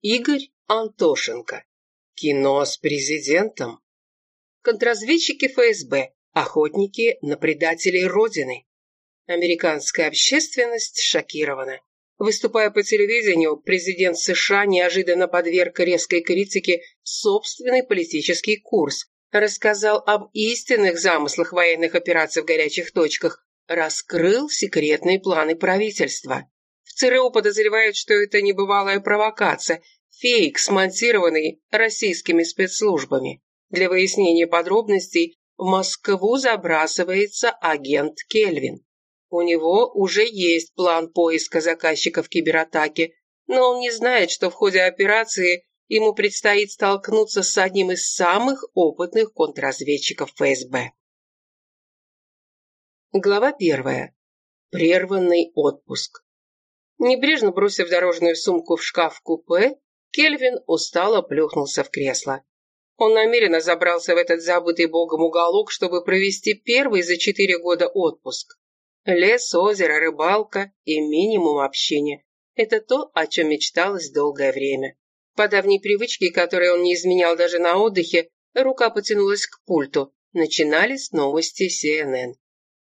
Игорь Антошенко. Кино с президентом. Контрразведчики ФСБ. Охотники на предателей Родины. Американская общественность шокирована. Выступая по телевидению, президент США неожиданно подверг резкой критике собственный политический курс, рассказал об истинных замыслах военных операций в горячих точках, раскрыл секретные планы правительства. ЦРУ подозревают, что это небывалая провокация, фейк, смонтированный российскими спецслужбами. Для выяснения подробностей в Москву забрасывается агент Кельвин. У него уже есть план поиска заказчиков кибератаки, но он не знает, что в ходе операции ему предстоит столкнуться с одним из самых опытных контрразведчиков ФСБ. Глава первая. Прерванный отпуск. Небрежно бросив дорожную сумку в шкаф-купе, Кельвин устало плюхнулся в кресло. Он намеренно забрался в этот забытый богом уголок, чтобы провести первый за четыре года отпуск. Лес, озеро, рыбалка и минимум общения. Это то, о чем мечталось долгое время. По давней привычке, которой он не изменял даже на отдыхе, рука потянулась к пульту. Начинались новости CNN.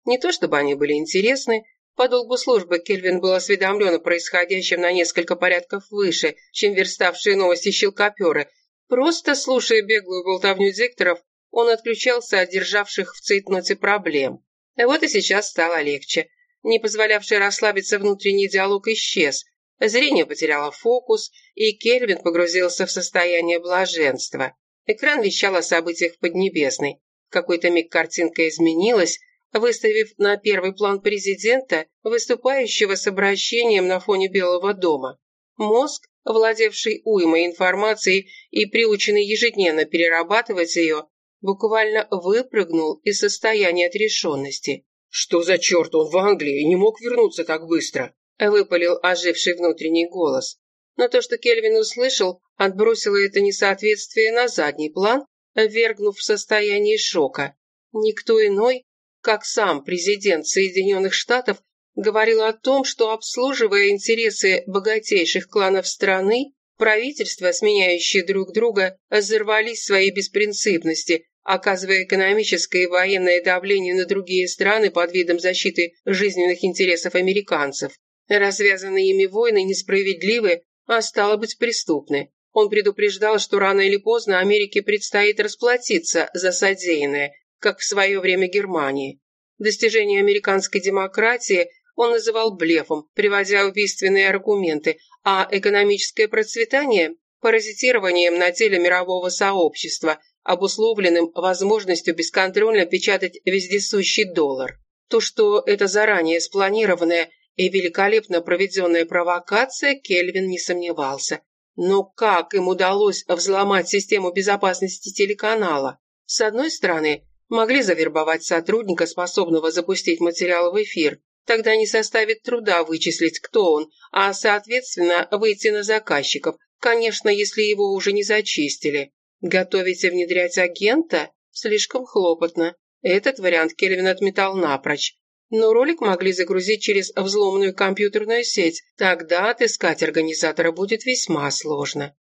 Не то чтобы они были интересны, по долгу службы Кельвин был осведомлен о происходящем на несколько порядков выше, чем верставшие новости щелкоперы. Просто слушая беглую болтовню дикторов, он отключался от державших в цейтноте проблем. Вот и сейчас стало легче. Не позволявший расслабиться внутренний диалог исчез. Зрение потеряло фокус, и Кельвин погрузился в состояние блаженства. Экран вещал о событиях Поднебесной. В какой-то миг картинка изменилась, выставив на первый план президента, выступающего с обращением на фоне Белого дома. Мозг, владевший уймой информации и приученный ежедневно перерабатывать ее, буквально выпрыгнул из состояния отрешенности. «Что за черт он в Англии не мог вернуться так быстро?» выпалил оживший внутренний голос. Но то, что Кельвин услышал, отбросило это несоответствие на задний план, ввергнув в состояние шока. Никто иной, как сам президент Соединенных Штатов говорил о том, что, обслуживая интересы богатейших кланов страны, правительства, сменяющие друг друга, взорвались своей беспринципности, оказывая экономическое и военное давление на другие страны под видом защиты жизненных интересов американцев. Развязанные ими войны несправедливы, а стало быть преступны. Он предупреждал, что рано или поздно Америке предстоит расплатиться за содеянное, как в свое время Германии. Достижение американской демократии он называл блефом, приводя убийственные аргументы, а экономическое процветание – паразитированием на теле мирового сообщества, обусловленным возможностью бесконтрольно печатать вездесущий доллар. То, что это заранее спланированная и великолепно проведенная провокация, Кельвин не сомневался. Но как им удалось взломать систему безопасности телеканала? С одной стороны, Могли завербовать сотрудника, способного запустить материал в эфир. Тогда не составит труда вычислить, кто он, а, соответственно, выйти на заказчиков, конечно, если его уже не зачистили. Готовить и внедрять агента? Слишком хлопотно. Этот вариант Кельвин отметал напрочь. Но ролик могли загрузить через взломанную компьютерную сеть. Тогда отыскать организатора будет весьма сложно.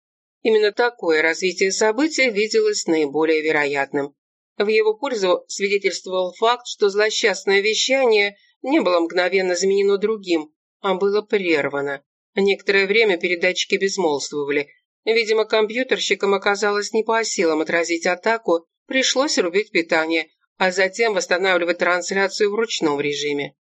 Именно такое развитие событий виделось наиболее вероятным. В его пользу свидетельствовал факт, что злосчастное вещание не было мгновенно заменено другим, а было прервано. Некоторое время передатчики безмолвствовали. Видимо, компьютерщикам оказалось не по силам отразить атаку, пришлось рубить питание, а затем восстанавливать трансляцию в ручном режиме.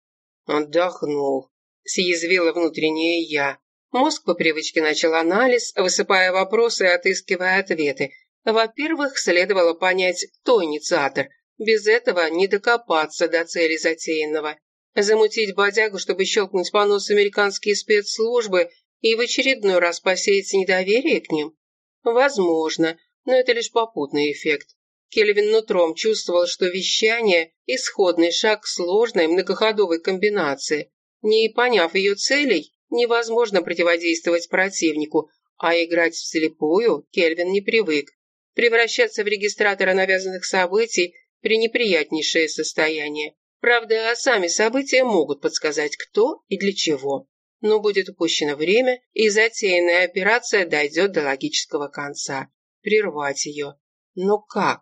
«Отдохнул», – съязвила внутреннее «я». Мозг по привычке начал анализ, высыпая вопросы и отыскивая ответы – во-первых, следовало понять, кто инициатор. Без этого не докопаться до цели затеянного. Замутить бодягу, чтобы щелкнуть по носу американские спецслужбы и в очередной раз посеять недоверие к ним? Возможно, но это лишь попутный эффект. Кельвин нутром чувствовал, что вещание – исходный шаг сложной многоходовой комбинации. Не поняв ее целей, невозможно противодействовать противнику, а играть вслепую Кельвин не привык превращаться в регистратора навязанных событий – пренеприятнейшее состояние. Правда, сами события могут подсказать, кто и для чего. но будет упущено время, и затеянная операция дойдет до логического конца. Прервать ее. Но как?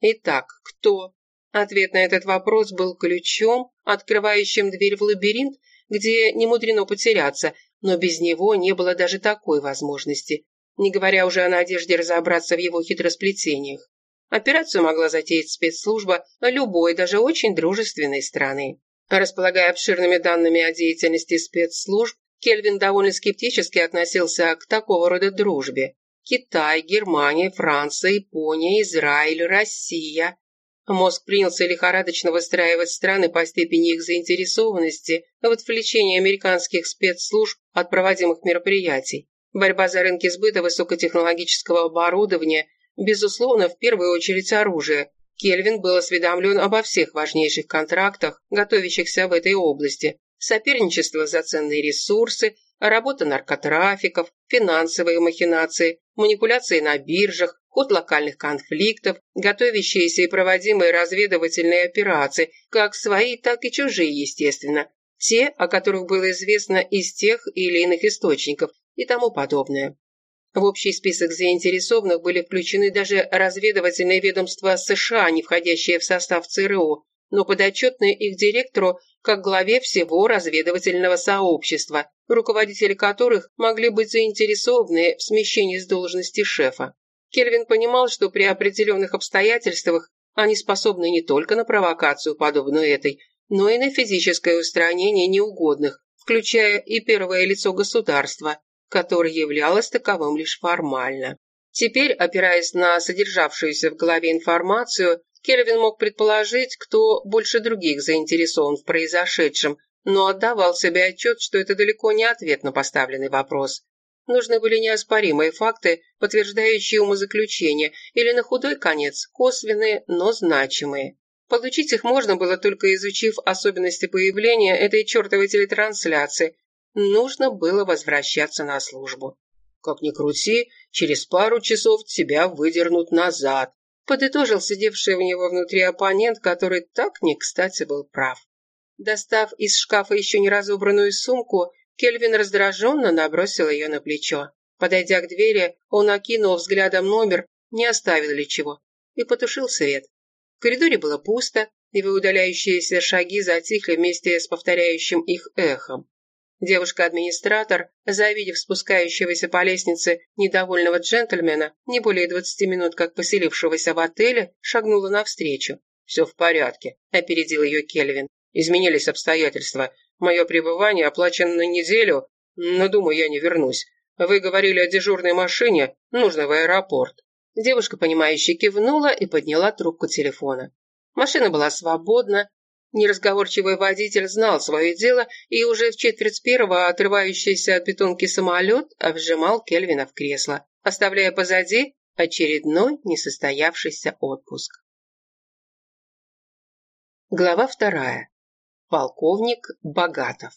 Итак, кто? Ответ на этот вопрос был ключом, открывающим дверь в лабиринт, где не мудрено потеряться, но без него не было даже такой возможности, не говоря уже о надежде разобраться в его хитросплетениях. Операцию могла затеять спецслужба любой, даже очень дружественной страны. Располагая обширными данными о деятельности спецслужб, Кельвин довольно скептически относился к такого рода дружбе. Китай, Германия, Франция, Япония, Израиль, Россия. Мозг принялся лихорадочно выстраивать страны по степени их заинтересованности в отвлечении американских спецслужб от проводимых мероприятий. Борьба за рынки сбыта высокотехнологического оборудования, безусловно, в первую очередь оружие. Кельвин был осведомлен обо всех важнейших контрактах, готовящихся в этой области. Соперничество за ценные ресурсы, работа наркотрафиков, финансовые махинации, манипуляции на биржах, ход локальных конфликтов, готовящиеся и проводимые разведывательные операции, как свои, так и чужие, естественно, те, о которых было известно из тех или иных источников и тому подобное. В общий список заинтересованных были включены даже разведывательные ведомства США, не входящие в состав ЦРУ, но подотчетные их директору как главе всего разведывательного сообщества, руководители которых могли быть заинтересованы в смещении с должности шефа. Кельвин понимал, что при определенных обстоятельствах они способны не только на провокацию, подобную этой, но и на физическое устранение неугодных, включая и первое лицо государства, которое являлось таковым лишь формально. Теперь, опираясь на содержавшуюся в голове информацию, Кельвин мог предположить, кто больше других заинтересован в произошедшем, но отдавал себе отчет, что это далеко не ответ на поставленный вопрос. Нужны были неоспоримые факты, подтверждающие умозаключения, или на худой конец косвенные, но значимые. Получить их можно было только изучив особенности появления этой чертовой телетрансляции. Нужно было возвращаться на службу. Как ни крути, через пару часов тебя выдернут назад, подытожил сидевший у него внутри оппонент, который так не кстати был прав. Достав из шкафа еще не разобранную сумку, Кельвин раздраженно набросил ее на плечо. Подойдя к двери, он окинул взглядом номер, не оставил ли чего, и потушил свет. В коридоре было пусто, его удаляющиеся шаги затихли вместе с повторяющим их эхом. Девушка-администратор, завидев спускающегося по лестнице недовольного джентльмена, не более двадцати минут как поселившегося в отеле, шагнула навстречу. «Все в порядке», – опередил ее Кельвин. «Изменились обстоятельства. Мое пребывание оплачено на неделю, но, думаю, я не вернусь. Вы говорили о дежурной машине, нужно в аэропорт». Девушка, понимающе кивнула и подняла трубку телефона. Машина была свободна. Неразговорчивый водитель знал свое дело, и уже в четверть первого отрывающийся от бетонки самолет обжимал Кельвина в кресло, оставляя позади очередной несостоявшийся отпуск. Глава вторая. Полковник Богатов.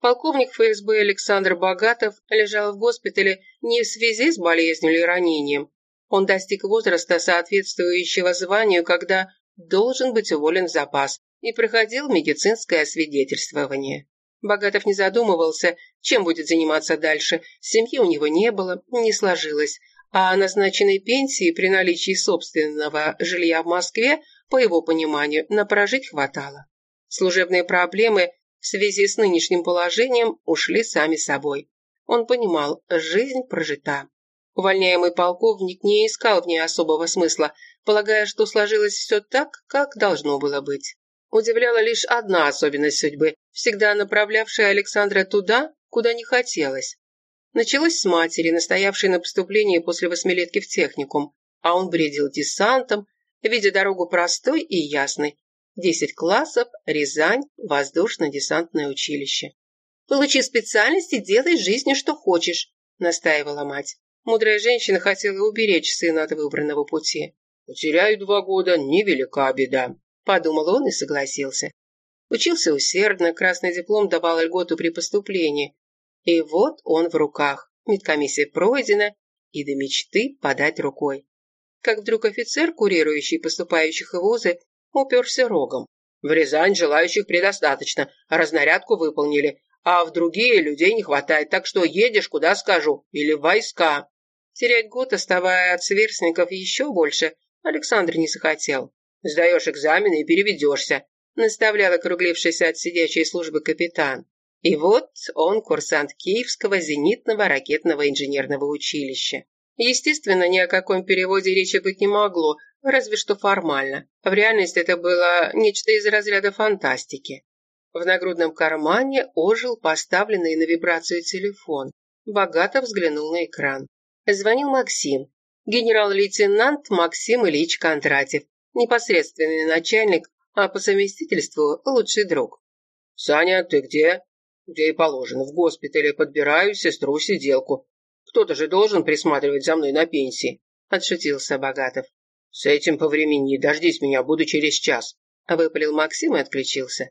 Полковник ФСБ Александр Богатов лежал в госпитале не в связи с болезнью или ранением. Он достиг возраста, соответствующего званию, когда должен быть уволен в запас, и проходил медицинское освидетельствование. Богатов не задумывался, чем будет заниматься дальше. Семьи у него не было, не сложилось. А назначенной пенсии при наличии собственного жилья в Москве, по его пониманию, на прожить хватало. Служебные проблемы в связи с нынешним положением ушли сами собой. Он понимал, жизнь прожита. Увольняемый полковник не искал в ней особого смысла, полагая, что сложилось все так, как должно было быть. Удивляла лишь одна особенность судьбы, всегда направлявшая Александра туда, куда не хотелось. Началось с матери, настоявшей на поступлении после восьмилетки в техникум, а он бредил десантом, видя дорогу простой и ясной, Десять классов, Рязань, воздушно-десантное училище. «Получи специальность и делай с жизнью, что хочешь», – настаивала мать. Мудрая женщина хотела уберечь сына от выбранного пути. «Потеряю два года, невелика беда», – подумал он и согласился. Учился усердно, красный диплом давал льготу при поступлении. И вот он в руках. Медкомиссия пройдена, и до мечты подать рукой. Как вдруг офицер, курирующий поступающих в вузы, уперся рогом. В Рязань желающих предостаточно, разнарядку выполнили, а в другие людей не хватает, так что едешь, куда скажу, или в войска». Терять год, оставая от сверстников еще больше, Александр не захотел. «Сдаешь экзамены и переведешься», наставлял округлившийся от сидячей службы капитан. И вот он курсант Киевского зенитного ракетного инженерного училища. Естественно, ни о каком переводе речи быть не могло, разве что формально. В реальности это было нечто из разряда фантастики. В нагрудном кармане ожил поставленный на вибрацию телефон. Богато взглянул на экран. Звонил Максим. Генерал-лейтенант Максим Ильич Кондратьев. Непосредственный начальник, а по совместительству лучший друг. «Саня, ты где?» «Где и положено. В госпитале подбираю сестру-сиделку. Кто-то же должен присматривать за мной на пенсии», – отшутился Богатов. «С этим повремени, дождись меня, буду через час», – выпалил Максим и отключился.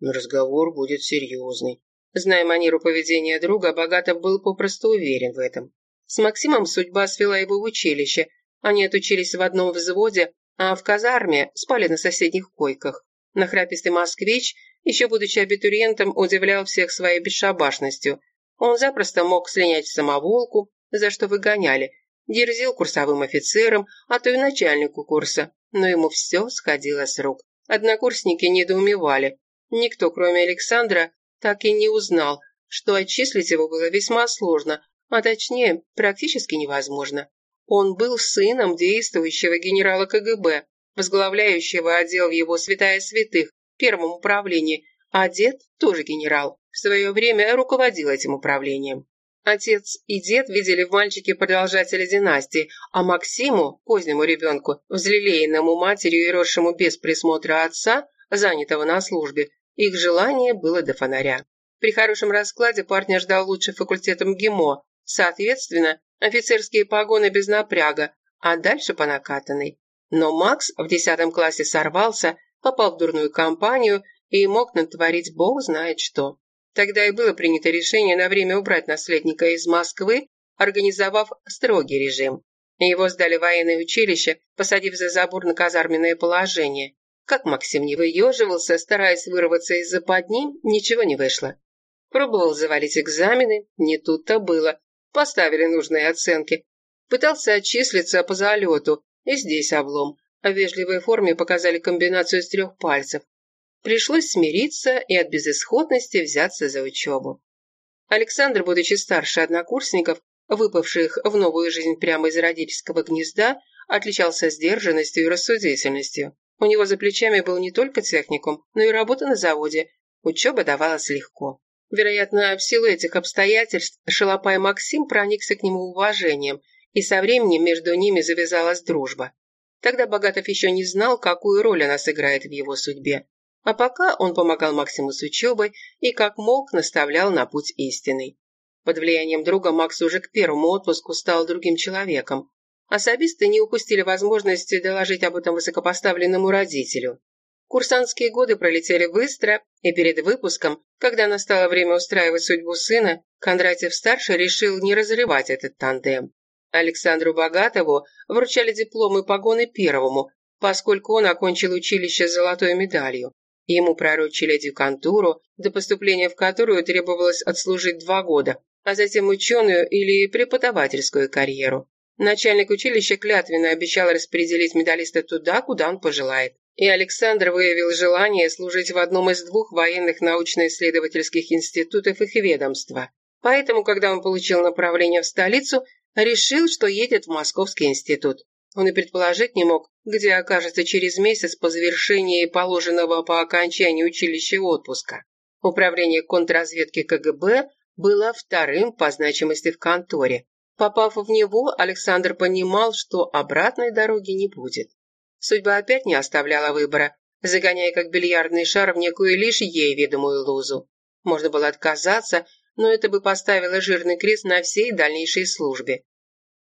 «Разговор будет серьезный». Зная манеру поведения друга, Богатов был попросту уверен в этом. С Максимом судьба свела его в училище. Они отучились в одном взводе, а в казарме спали на соседних койках. Нахрапистый москвич, еще будучи абитуриентом, удивлял всех своей бесшабашностью. Он запросто мог слинять в самоволку, за что выгоняли, дерзил курсовым офицерам, а то и начальнику курса, но ему все сходило с рук. Однокурсники недоумевали. Никто, кроме Александра, так и не узнал, что отчислить его было весьма сложно, а точнее, практически невозможно. Он был сыном действующего генерала КГБ, возглавляющего отдел в его святая святых, первом управлении, а дед тоже генерал, в свое время руководил этим управлением. Отец и дед видели в мальчике продолжателя династии, а Максиму, позднему ребенку, взлелеянному матерью и росшему без присмотра отца, занятого на службе, их желание было до фонаря. При хорошем раскладе парня ждал лучший факультетом ГИМО, Соответственно, офицерские погоны без напряга, а дальше по накатанной. Но Макс в десятом классе сорвался, попал в дурную компанию и мог натворить бог знает что. Тогда и было принято решение на время убрать наследника из Москвы, организовав строгий режим. Его сдали военное училище, посадив за забор на казарменное положение. Как Максим не выеживался, стараясь вырваться из западни, ничего не вышло. Пробовал завалить экзамены, не тут-то было поставили нужные оценки. Пытался отчислиться по залету, и здесь облом. А в вежливой форме показали комбинацию из трех пальцев. Пришлось смириться и от безысходности взяться за учебу. Александр, будучи старше однокурсников, выпавших в новую жизнь прямо из родительского гнезда, отличался сдержанностью и рассудительностью. У него за плечами был не только техникум, но и работа на заводе. Учеба давалась легко. Вероятно, в силу этих обстоятельств Шалопай Максим проникся к нему уважением, и со временем между ними завязалась дружба. Тогда Богатов еще не знал, какую роль она сыграет в его судьбе. А пока он помогал Максиму с учебой и как мог наставлял на путь истинный. Под влиянием друга Макс уже к первому отпуску стал другим человеком. Особисты не упустили возможности доложить об этом высокопоставленному родителю. Курсантские годы пролетели быстро, и перед выпуском, когда настало время устраивать судьбу сына, Кондратьев-старший решил не разрывать этот тандем. Александру Богатову вручали дипломы и погоны первому, поскольку он окончил училище с золотой медалью. Ему пророчили дюкантуру, до поступления в которую требовалось отслужить два года, а затем ученую или преподавательскую карьеру. Начальник училища клятвенно обещал распределить медалиста туда, куда он пожелает и Александр выявил желание служить в одном из двух военных научно-исследовательских институтов их ведомства. Поэтому, когда он получил направление в столицу, решил, что едет в Московский институт. Он и предположить не мог, где окажется через месяц по завершении положенного по окончании училища отпуска. Управление контрразведки КГБ было вторым по значимости в конторе. Попав в него, Александр понимал, что обратной дороги не будет. Судьба опять не оставляла выбора, загоняя как бильярдный шар в некую лишь ей видимую лузу. Можно было отказаться, но это бы поставило жирный крест на всей дальнейшей службе.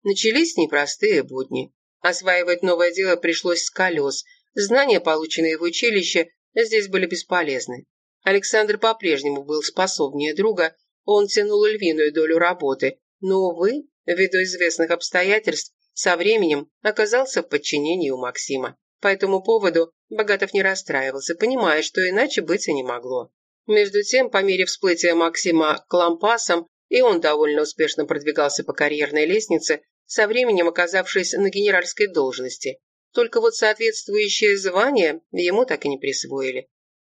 Начались непростые будни. Осваивать новое дело пришлось с колес. Знания, полученные в училище, здесь были бесполезны. Александр по-прежнему был способнее друга, он тянул львиную долю работы, но, увы, ввиду известных обстоятельств, со временем оказался в подчинении у Максима. По этому поводу Богатов не расстраивался, понимая, что иначе быть и не могло. Между тем, по мере всплытия Максима к лампасам, и он довольно успешно продвигался по карьерной лестнице, со временем оказавшись на генеральской должности. Только вот соответствующее звание ему так и не присвоили.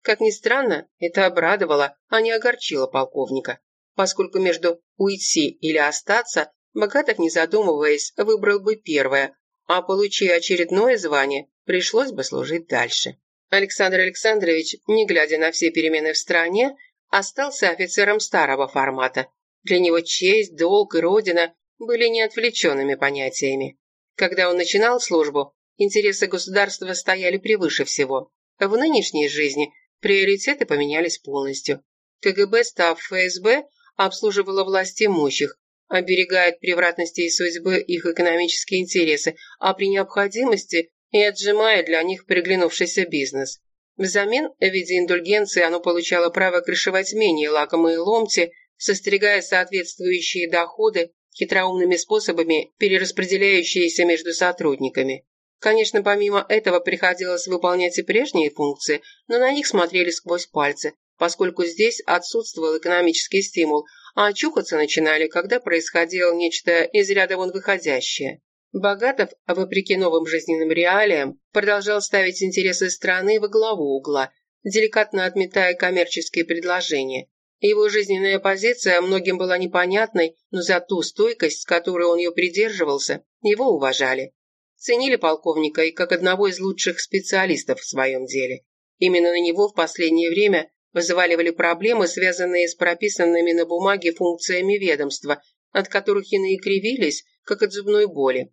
Как ни странно, это обрадовало, а не огорчило полковника, поскольку между уйти или остаться Богатов, не задумываясь, выбрал бы первое, а, получив очередное звание, пришлось бы служить дальше. Александр Александрович, не глядя на все перемены в стране, остался офицером старого формата. Для него честь, долг и родина были неотвлеченными понятиями. Когда он начинал службу, интересы государства стояли превыше всего. В нынешней жизни приоритеты поменялись полностью. КГБ, став ФСБ, обслуживала власть имущих, оберегает превратности и судьбы их экономические интересы, а при необходимости и отжимает для них приглянувшийся бизнес. Взамен, в виде индульгенции, оно получало право крышевать менее лакомые ломти, состригая соответствующие доходы хитроумными способами, перераспределяющиеся между сотрудниками. Конечно, помимо этого приходилось выполнять и прежние функции, но на них смотрели сквозь пальцы, поскольку здесь отсутствовал экономический стимул, а очухаться начинали, когда происходило нечто из ряда вон выходящее. Богатов, вопреки новым жизненным реалиям, продолжал ставить интересы страны во главу угла, деликатно отметая коммерческие предложения. Его жизненная позиция многим была непонятной, но за ту стойкость, с которой он ее придерживался, его уважали. Ценили полковника и как одного из лучших специалистов в своем деле. Именно на него в последнее время взваливали проблемы, связанные с прописанными на бумаге функциями ведомства, от которых иные кривились, как от зубной боли.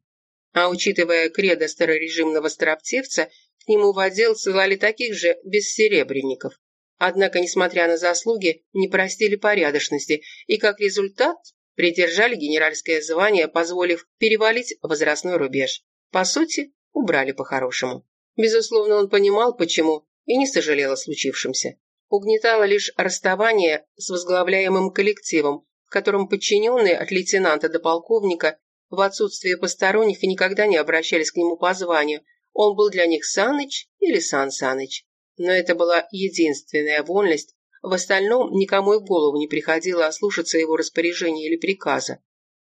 А учитывая кредо старорежимного строптивца, к нему в отдел ссылали таких же бессеребренников. Однако, несмотря на заслуги, не простили порядочности и, как результат, придержали генеральское звание, позволив перевалить возрастной рубеж. По сути, убрали по-хорошему. Безусловно, он понимал, почему, и не сожалел о случившемся. Угнетало лишь расставание с возглавляемым коллективом, в котором подчиненные от лейтенанта до полковника в отсутствие посторонних и никогда не обращались к нему по званию. Он был для них Саныч или Сан Саныч. Но это была единственная вольность, в остальном никому и в голову не приходило ослушаться его распоряжения или приказа.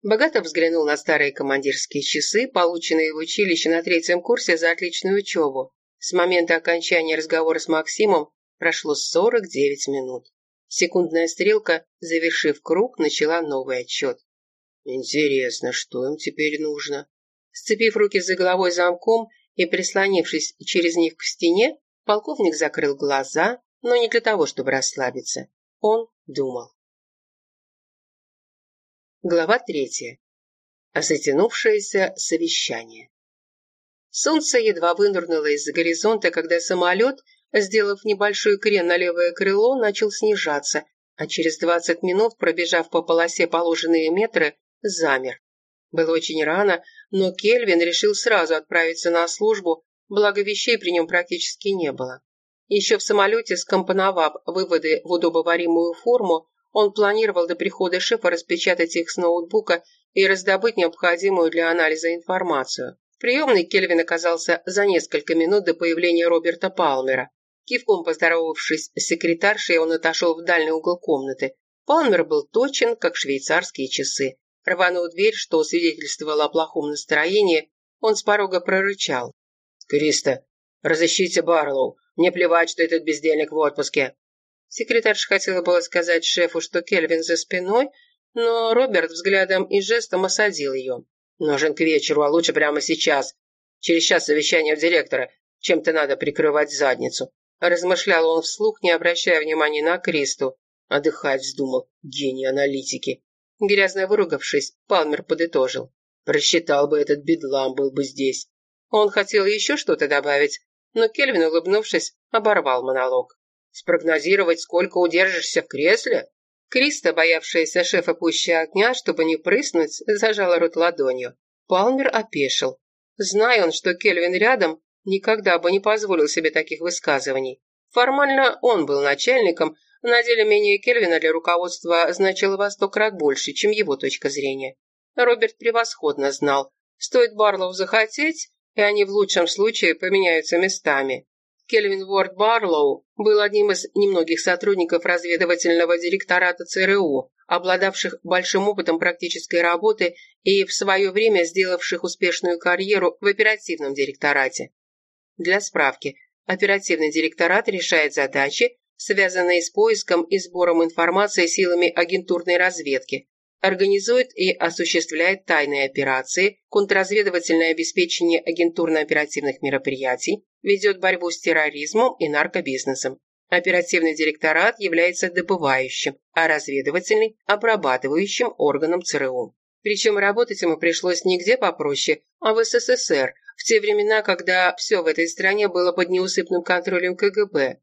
Богато взглянул на старые командирские часы, полученные в училище на третьем курсе за отличную учебу. С момента окончания разговора с Максимом прошло 49 минут. Секундная стрелка, завершив круг, начала новый отчет. «Интересно, что им теперь нужно?» Сцепив руки за головой замком и прислонившись через них к стене, Полковник закрыл глаза, но не для того, чтобы расслабиться. Он думал. Глава третья. Затянувшееся совещание. Солнце едва вынырнуло из-за горизонта, когда самолет, сделав небольшой крен на левое крыло, начал снижаться, а через 20 минут, пробежав по полосе положенные метры, замер. Было очень рано, но Кельвин решил сразу отправиться на службу, благо вещей при нем практически не было. Еще в самолете, скомпоновав выводы в удобоваримую форму, он планировал до прихода шефа распечатать их с ноутбука и раздобыть необходимую для анализа информацию. В приемной Кельвин оказался за несколько минут до появления Роберта Палмера. Кивком поздоровавшись с секретаршей, он отошел в дальний угол комнаты. Палмер был точен, как швейцарские часы. Рванув дверь, что свидетельствовало о плохом настроении, он с порога прорычал. «Криста, разыщите Барлоу. Мне плевать, что этот бездельник в отпуске». Секретарша хотела было сказать шефу, что Кельвин за спиной, но Роберт взглядом и жестом осадил ее. «Нужен к вечеру, а лучше прямо сейчас. Через час совещание у директора. Чем-то надо прикрывать задницу». Размышлял он вслух, не обращая внимания на Кристу. Отдыхать вздумал. Гений аналитики. Грязно выругавшись, Палмер подытожил. Просчитал бы этот бедлам, был бы здесь. Он хотел еще что-то добавить, но Кельвин, улыбнувшись, оборвал монолог. «Спрогнозировать, сколько удержишься в кресле?» Криста, боявшаяся шефа пуще огня, чтобы не прыснуть, зажала рот ладонью. Палмер опешил. Зная он, что Кельвин рядом, никогда бы не позволил себе таких высказываний. Формально он был начальником, на деле менее Кельвина для руководства значило во сто крат больше, чем его точка зрения. Роберт превосходно знал, стоит Барлоу захотеть, и они в лучшем случае поменяются местами. Кельвин Уорд Барлоу был одним из немногих сотрудников разведывательного директората ЦРУ, обладавших большим опытом практической работы и в свое время сделавших успешную карьеру в оперативном директорате. Для справки, оперативный директорат решает задачи, связанные с поиском и сбором информации силами агентурной разведки, организует и осуществляет тайные операции, контрразведывательное обеспечение агентурно-оперативных мероприятий, ведет борьбу с терроризмом и наркобизнесом. Оперативный директорат является добывающим, а разведывательный – обрабатывающим органом ЦРУ. Причем работать ему пришлось не где попроще, а в СССР, в те времена, когда все в этой стране было под неусыпным контролем КГБ.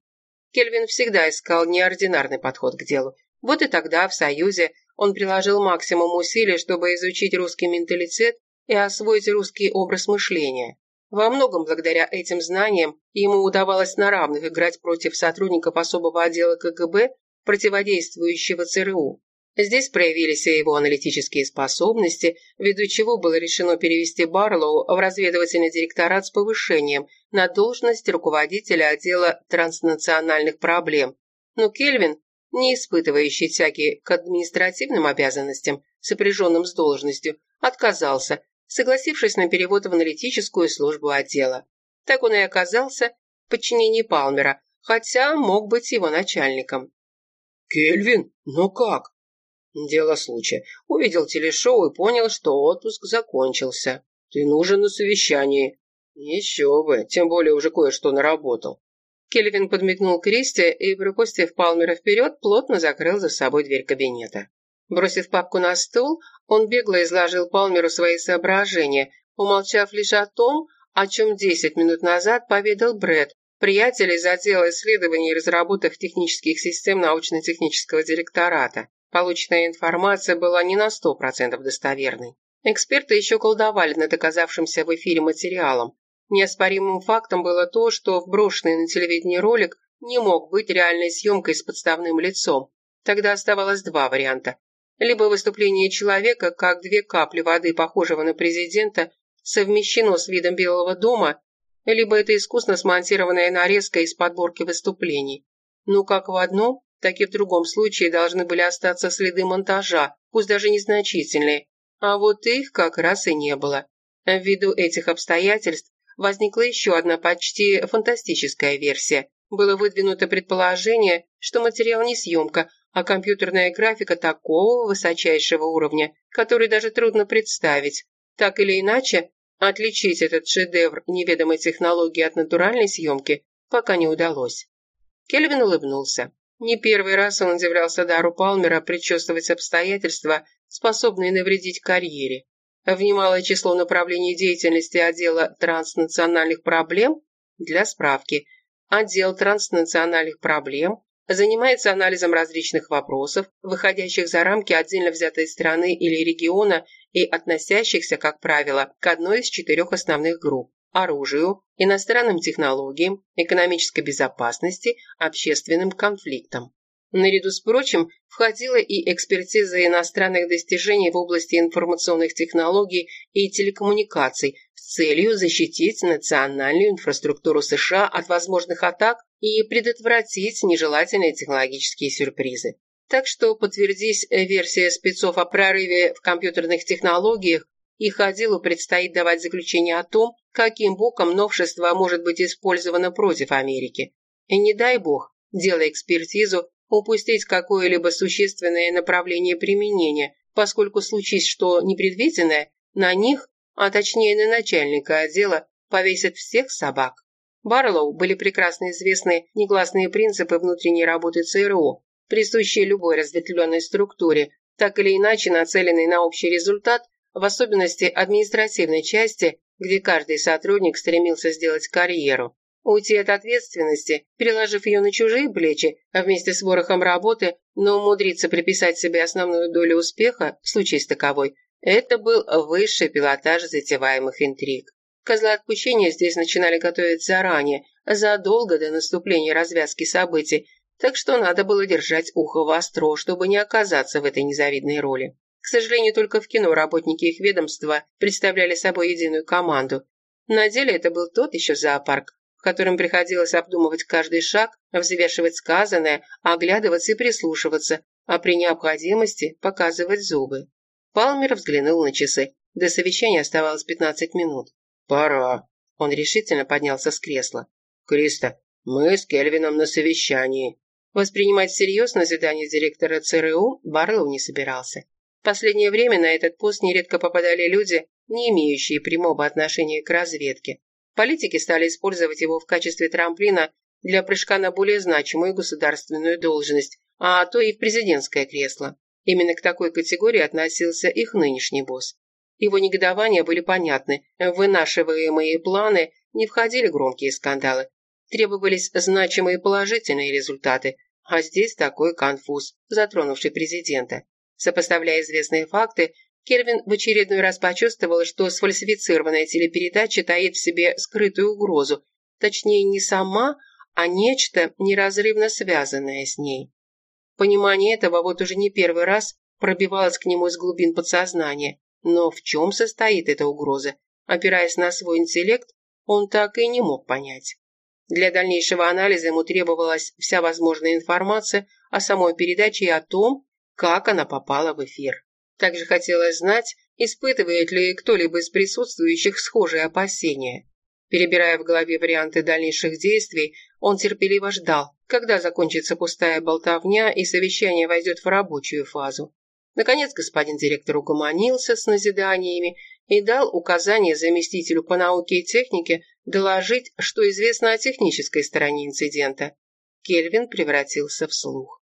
Кельвин всегда искал неординарный подход к делу. Вот и тогда, в Союзе, он приложил максимум усилий, чтобы изучить русский менталитет и освоить русский образ мышления. Во многом благодаря этим знаниям ему удавалось на равных играть против сотрудников особого отдела КГБ, противодействующего ЦРУ. Здесь проявились и его аналитические способности, ввиду чего было решено перевести Барлоу в разведывательный директорат с повышением на должность руководителя отдела транснациональных проблем. Но Кельвин не испытывающий тяги к административным обязанностям, сопряженным с должностью, отказался, согласившись на перевод в аналитическую службу отдела. Так он и оказался в подчинении Палмера, хотя мог быть его начальником. «Кельвин? Ну как?» «Дело случая. Увидел телешоу и понял, что отпуск закончился. Ты нужен на совещании». «Еще бы, тем более уже кое-что наработал. Кельвин подмигнул Кристи и, пропустив Палмера вперед, плотно закрыл за собой дверь кабинета. Бросив папку на стол, он бегло изложил Палмеру свои соображения, умолчав лишь о том, о чем десять минут назад поведал Брэд, приятель из отдела исследований и разработок технических систем научно-технического директората. Полученная информация была не на сто процентов достоверной. Эксперты еще колдовали над оказавшимся в эфире материалом, Неоспоримым фактом было то, что вброшенный на телевидение ролик не мог быть реальной съемкой с подставным лицом. Тогда оставалось два варианта. Либо выступление человека, как две капли воды, похожего на президента, совмещено с видом Белого дома, либо это искусно смонтированная нарезка из подборки выступлений. Но как в одном, так и в другом случае должны были остаться следы монтажа, пусть даже незначительные, а вот их как раз и не было. Ввиду этих обстоятельств возникла еще одна почти фантастическая версия. Было выдвинуто предположение, что материал не съемка, а компьютерная графика такого высочайшего уровня, который даже трудно представить. Так или иначе, отличить этот шедевр неведомой технологии от натуральной съемки пока не удалось. Кельвин улыбнулся. Не первый раз он удивлялся дару Палмера предчувствовать обстоятельства, способные навредить карьере в немалое число направлений деятельности отдела транснациональных проблем для справки. Отдел транснациональных проблем занимается анализом различных вопросов, выходящих за рамки отдельно взятой страны или региона и относящихся, как правило, к одной из четырех основных групп – оружию, иностранным технологиям, экономической безопасности, общественным конфликтам. Наряду с прочим, входила и экспертиза иностранных достижений в области информационных технологий и телекоммуникаций с целью защитить национальную инфраструктуру США от возможных атак и предотвратить нежелательные технологические сюрпризы. Так что подтвердись версия спецов о прорыве в компьютерных технологиях, их отделу предстоит давать заключение о том, каким боком новшество может быть использовано против Америки. И не дай бог, делая экспертизу, упустить какое-либо существенное направление применения, поскольку случись что непредвиденное, на них, а точнее на начальника отдела, повесят всех собак. Барлоу были прекрасно известны негласные принципы внутренней работы ЦРУ, присущие любой разветвленной структуре, так или иначе нацеленной на общий результат, в особенности административной части, где каждый сотрудник стремился сделать карьеру. Уйти от ответственности, переложив ее на чужие плечи, а вместе с ворохом работы, но умудриться приписать себе основную долю успеха, случись таковой, это был высший пилотаж затеваемых интриг. Козла отпущения здесь начинали готовить заранее, задолго до наступления развязки событий, так что надо было держать ухо востро, чтобы не оказаться в этой незавидной роли. К сожалению, только в кино работники их ведомства представляли собой единую команду. На деле это был тот еще зоопарк. в котором приходилось обдумывать каждый шаг, взвешивать сказанное, оглядываться и прислушиваться, а при необходимости показывать зубы. Палмер взглянул на часы. До совещания оставалось 15 минут. «Пора». Он решительно поднялся с кресла. «Криста, мы с Кельвином на совещании». Воспринимать всерьез назидание директора ЦРУ Барлоу не собирался. В последнее время на этот пост нередко попадали люди, не имеющие прямого отношения к разведке. Политики стали использовать его в качестве трамплина для прыжка на более значимую государственную должность, а то и в президентское кресло. Именно к такой категории относился их нынешний босс. Его негодования были понятны, вынашиваемые планы не входили громкие скандалы. Требовались значимые положительные результаты, а здесь такой конфуз, затронувший президента. Сопоставляя известные факты, Кельвин в очередной раз почувствовал, что сфальсифицированная телепередача таит в себе скрытую угрозу, точнее не сама, а нечто неразрывно связанное с ней. Понимание этого вот уже не первый раз пробивалось к нему из глубин подсознания. Но в чем состоит эта угроза? Опираясь на свой интеллект, он так и не мог понять. Для дальнейшего анализа ему требовалась вся возможная информация о самой передаче и о том, как она попала в эфир. Также хотелось знать, испытывает ли кто-либо из присутствующих схожие опасения. Перебирая в голове варианты дальнейших действий, он терпеливо ждал, когда закончится пустая болтовня и совещание войдет в рабочую фазу. Наконец господин директор угомонился с назиданиями и дал указание заместителю по науке и технике доложить, что известно о технической стороне инцидента. Кельвин превратился в слух.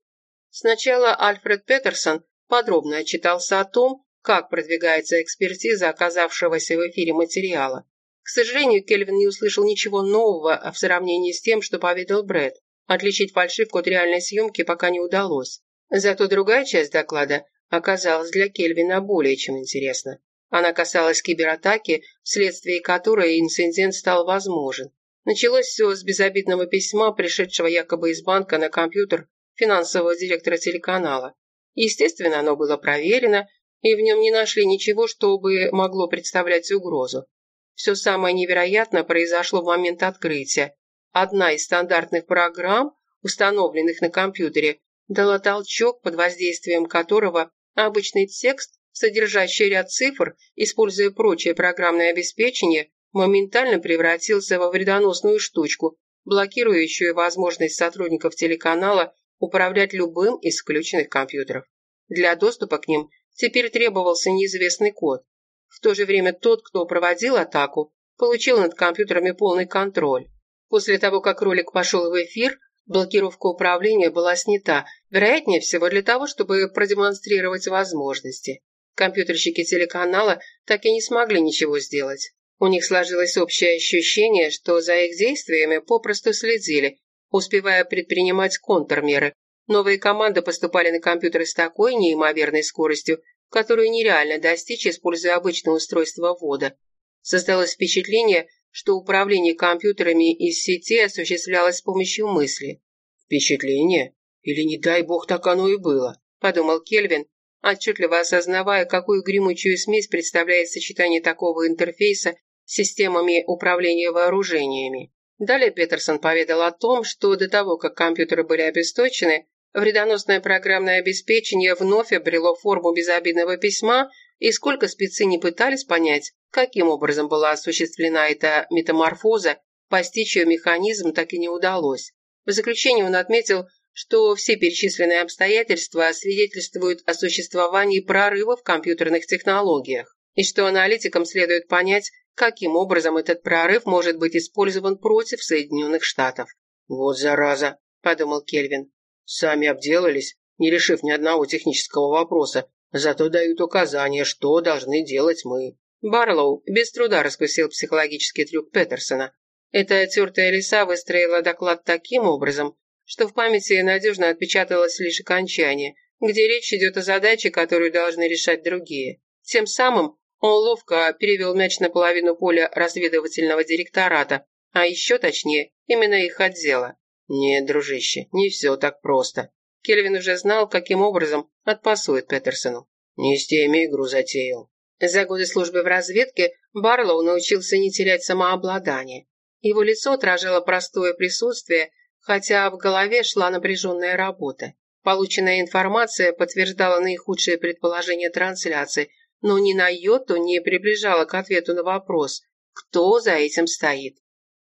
Сначала Альфред Петерсон подробно отчитался о том, как продвигается экспертиза оказавшегося в эфире материала. К сожалению, Кельвин не услышал ничего нового в сравнении с тем, что поведал Брэд. Отличить фальшивку от реальной съемки пока не удалось. Зато другая часть доклада оказалась для Кельвина более чем интересна. Она касалась кибератаки, вследствие которой инцидент стал возможен. Началось все с безобидного письма, пришедшего якобы из банка на компьютер финансового директора телеканала. Естественно, оно было проверено, и в нем не нашли ничего, что бы могло представлять угрозу. Все самое невероятное произошло в момент открытия. Одна из стандартных программ, установленных на компьютере, дала толчок, под воздействием которого обычный текст, содержащий ряд цифр, используя прочее программное обеспечение, моментально превратился во вредоносную штучку, блокирующую возможность сотрудников телеканала управлять любым из включенных компьютеров. Для доступа к ним теперь требовался неизвестный код. В то же время тот, кто проводил атаку, получил над компьютерами полный контроль. После того, как ролик пошел в эфир, блокировка управления была снята, вероятнее всего для того, чтобы продемонстрировать возможности. Компьютерщики телеканала так и не смогли ничего сделать. У них сложилось общее ощущение, что за их действиями попросту следили, успевая предпринимать контрмеры. Новые команды поступали на компьютеры с такой неимоверной скоростью, которую нереально достичь, используя обычное устройство ввода. Создалось впечатление, что управление компьютерами из сети осуществлялось с помощью мысли. «Впечатление? Или, не дай бог, так оно и было?» – подумал Кельвин, отчетливо осознавая, какую гремучую смесь представляет сочетание такого интерфейса с системами управления вооружениями. Далее Петерсон поведал о том, что до того, как компьютеры были обесточены, Вредоносное программное обеспечение вновь обрело форму безобидного письма, и сколько спецы не пытались понять, каким образом была осуществлена эта метаморфоза, постичь ее механизм так и не удалось. В заключение он отметил, что все перечисленные обстоятельства свидетельствуют о существовании прорыва в компьютерных технологиях, и что аналитикам следует понять, каким образом этот прорыв может быть использован против Соединенных Штатов. «Вот зараза», – подумал Кельвин. Сами обделались, не решив ни одного технического вопроса, зато дают указания, что должны делать мы. Барлоу без труда раскусил психологический трюк Петерсона. Эта тертая лиса выстроила доклад таким образом, что в памяти надежно отпечаталось лишь окончание, где речь идет о задаче, которую должны решать другие. Тем самым он ловко перевел мяч на половину поля разведывательного директората, а еще точнее, именно их отдела. «Нет, дружище, не все так просто». Кельвин уже знал, каким образом отпасует Петерсону. «Не с теми игру затеял». За годы службы в разведке Барлоу научился не терять самообладание. Его лицо отражало простое присутствие, хотя в голове шла напряженная работа. Полученная информация подтверждала наихудшие предположения трансляции, но ни на йоту не приближала к ответу на вопрос, кто за этим стоит.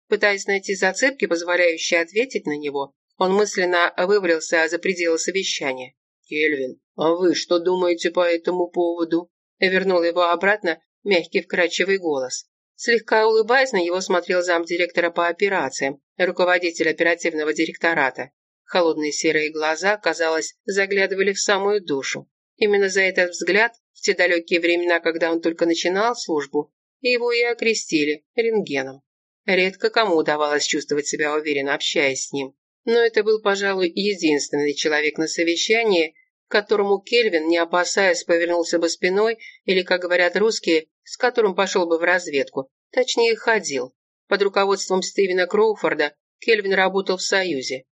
Пытаясь найти зацепки, позволяющие ответить на него, он мысленно выбрался за пределы совещания. «Кельвин, а вы что думаете по этому поводу?» Вернул его обратно мягкий вкрадчивый голос. Слегка улыбаясь, на него смотрел замдиректора по операциям, руководитель оперативного директората. Холодные серые глаза, казалось, заглядывали в самую душу. Именно за этот взгляд, в те далекие времена, когда он только начинал службу, его и окрестили рентгеном. Редко кому удавалось чувствовать себя уверенно, общаясь с ним. Но это был, пожалуй, единственный человек на совещании, которому Кельвин, не опасаясь, повернулся бы спиной, или, как говорят русские, с которым пошел бы в разведку, точнее, ходил. Под руководством Стивена Кроуфорда Кельвин работал в Союзе.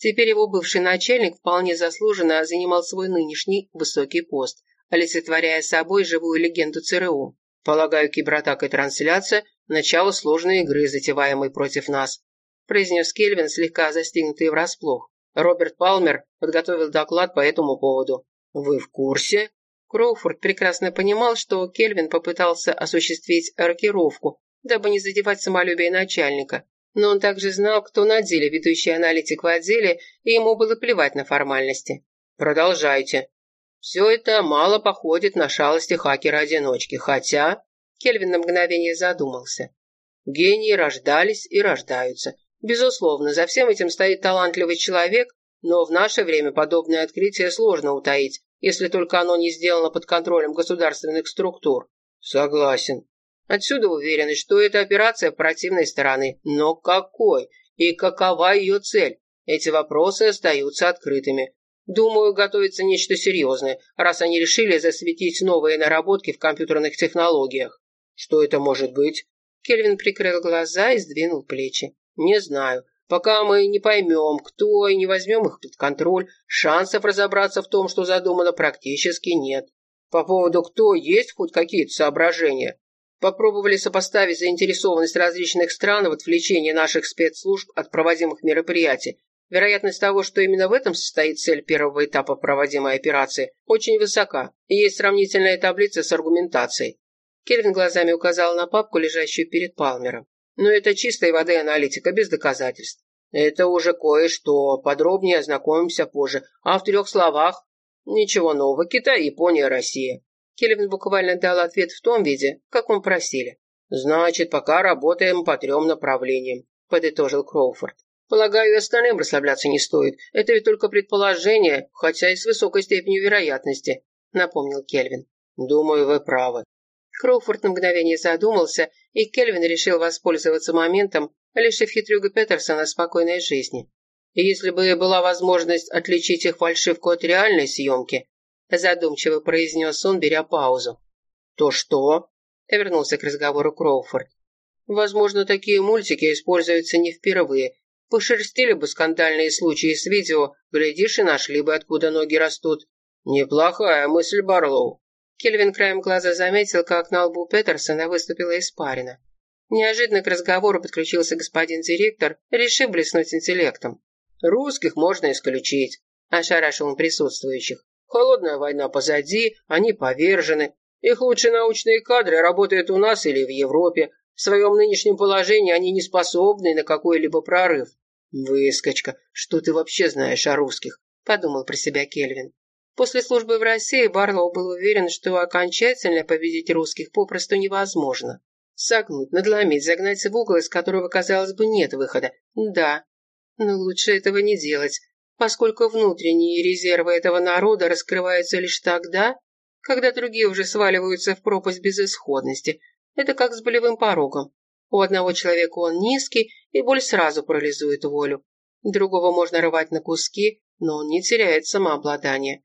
Теперь его бывший начальник вполне заслуженно занимал свой нынешний высокий пост, олицетворяя собой живую легенду ЦРУ. «Полагаю, кибератака и трансляция – начало сложной игры, затеваемой против нас», произнес Кельвин, слегка застигнутый врасплох. Роберт Палмер подготовил доклад по этому поводу. Вы в курсе? Кроуфорд прекрасно понимал, что Кельвин попытался осуществить рокировку, дабы не задевать самолюбие начальника. Но он также знал, кто на деле ведущий аналитик в отделе, и ему было плевать на формальности. Продолжайте. Все это мало походит на шалости хакера-одиночки, хотя... Кельвин на мгновение задумался. Гении рождались и рождаются. Безусловно, за всем этим стоит талантливый человек, но в наше время подобное открытие сложно утаить, если только оно не сделано под контролем государственных структур. Согласен. Отсюда уверенность, что это операция противной стороны. Но какой? И какова ее цель? Эти вопросы остаются открытыми. Думаю, готовится нечто серьезное, раз они решили засветить новые наработки в компьютерных технологиях. Что это может быть? Кельвин прикрыл глаза и сдвинул плечи. Не знаю. Пока мы не поймем, кто, и не возьмем их под контроль, шансов разобраться в том, что задумано, практически нет. По поводу кто, есть хоть какие-то соображения? Попробовали сопоставить заинтересованность различных стран в отвлечении наших спецслужб от проводимых мероприятий. Вероятность того, что именно в этом состоит цель первого этапа проводимой операции, очень высока, и есть сравнительная таблица с аргументацией. Кельвин глазами указал на папку, лежащую перед Палмером. Но это чистой воды аналитика, без доказательств. Это уже кое-что. Подробнее ознакомимся позже. А в трех словах? Ничего нового. Китай, Япония, Россия. Келевин буквально дал ответ в том виде, как он просили. «Значит, пока работаем по трем направлениям», – подытожил Кроуфорд. «Полагаю, и остальным расслабляться не стоит. Это ведь только предположение, хотя и с высокой степенью вероятности», – напомнил Кельвин. «Думаю, вы правы. Кроуфорд на мгновение задумался, и Кельвин решил воспользоваться моментом, лишив хитрюга Петерсона спокойной жизни. Если бы была возможность отличить их фальшивку от реальной съемки, задумчиво произнес он, беря паузу. «То что?» – вернулся к разговору Кроуфорд. «Возможно, такие мультики используются не впервые. Пошерстили бы скандальные случаи с видео, глядишь и нашли бы, откуда ноги растут. Неплохая мысль, Барлоу. Кельвин краем глаза заметил, как на лбу Петерсона выступила испарина. Неожиданно к разговору подключился господин директор, решив блеснуть интеллектом. «Русских можно исключить», – ошарашил он присутствующих. «Холодная война позади, они повержены. Их лучшие научные кадры работают у нас или в Европе. В своем нынешнем положении они не способны на какой-либо прорыв». «Выскочка, что ты вообще знаешь о русских?» – подумал про себя Кельвин. После службы в России Барлоу был уверен, что окончательно победить русских попросту невозможно. Согнуть, надломить, загнать в угол, из которого, казалось бы, нет выхода. Да, но лучше этого не делать, поскольку внутренние резервы этого народа раскрываются лишь тогда, когда другие уже сваливаются в пропасть безысходности. Это как с болевым порогом. У одного человека он низкий, и боль сразу парализует волю. Другого можно рвать на куски, но он не теряет самообладание.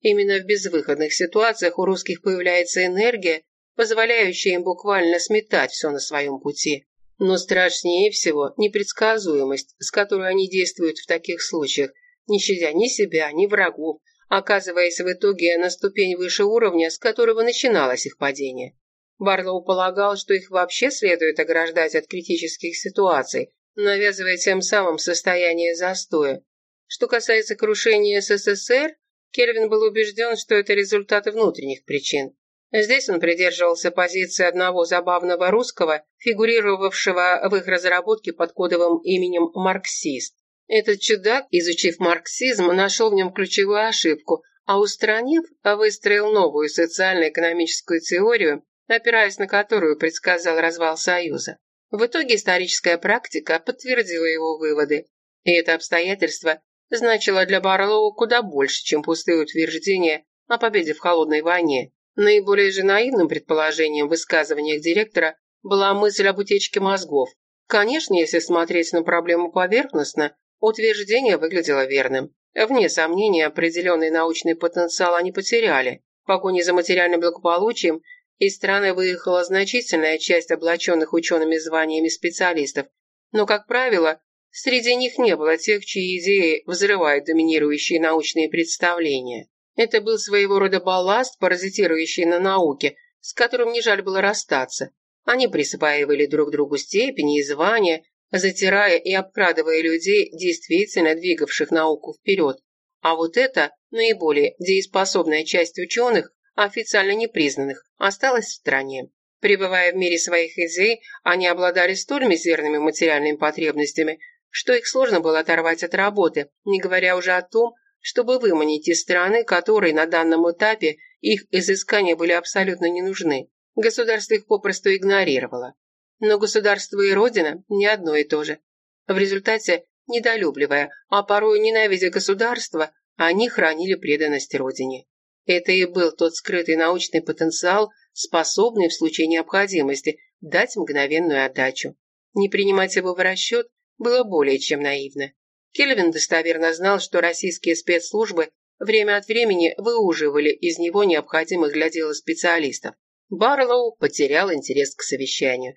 Именно в безвыходных ситуациях у русских появляется энергия, позволяющая им буквально сметать все на своем пути. Но страшнее всего непредсказуемость, с которой они действуют в таких случаях, не щадя ни себя, ни врагов, оказываясь в итоге на ступень выше уровня, с которого начиналось их падение. Барлоу полагал, что их вообще следует ограждать от критических ситуаций, навязывая тем самым состояние застоя. Что касается крушения СССР, Кельвин был убежден, что это результат внутренних причин. Здесь он придерживался позиции одного забавного русского, фигурировавшего в их разработке под кодовым именем «марксист». Этот чудак, изучив марксизм, нашел в нем ключевую ошибку, а устранив, выстроил новую социально-экономическую теорию, опираясь на которую предсказал развал Союза. В итоге историческая практика подтвердила его выводы, и это обстоятельство значило для Барлоу куда больше, чем пустые утверждения о победе в холодной войне. Наиболее же наивным предположением в высказываниях директора была мысль об утечке мозгов. Конечно, если смотреть на проблему поверхностно, утверждение выглядело верным. Вне сомнения, определенный научный потенциал они потеряли. В погоне за материальным благополучием из страны выехала значительная часть облаченных учеными званиями специалистов, но, как правило, среди них не было тех, чьи идеи взрывают доминирующие научные представления. Это был своего рода балласт, паразитирующий на науке, с которым не жаль было расстаться. Они присваивали друг другу степени и звания, затирая и обкрадывая людей, действительно двигавших науку вперед. А вот эта, наиболее дееспособная часть ученых, официально непризнанных, осталась в стране. Пребывая в мире своих идей, они обладали столь мизерными материальными потребностями, что их сложно было оторвать от работы, не говоря уже о том, чтобы выманить из страны, которой на данном этапе их изыскания были абсолютно не нужны. Государство их попросту игнорировало. Но государство и родина не одно и то же. В результате, недолюбливая, а порой ненавидя государство, они хранили преданность родине. Это и был тот скрытый научный потенциал, способный в случае необходимости дать мгновенную отдачу. Не принимать его в расчет было более чем наивно. Кельвин достоверно знал, что российские спецслужбы время от времени выуживали из него необходимых для дела специалистов. Барлоу потерял интерес к совещанию.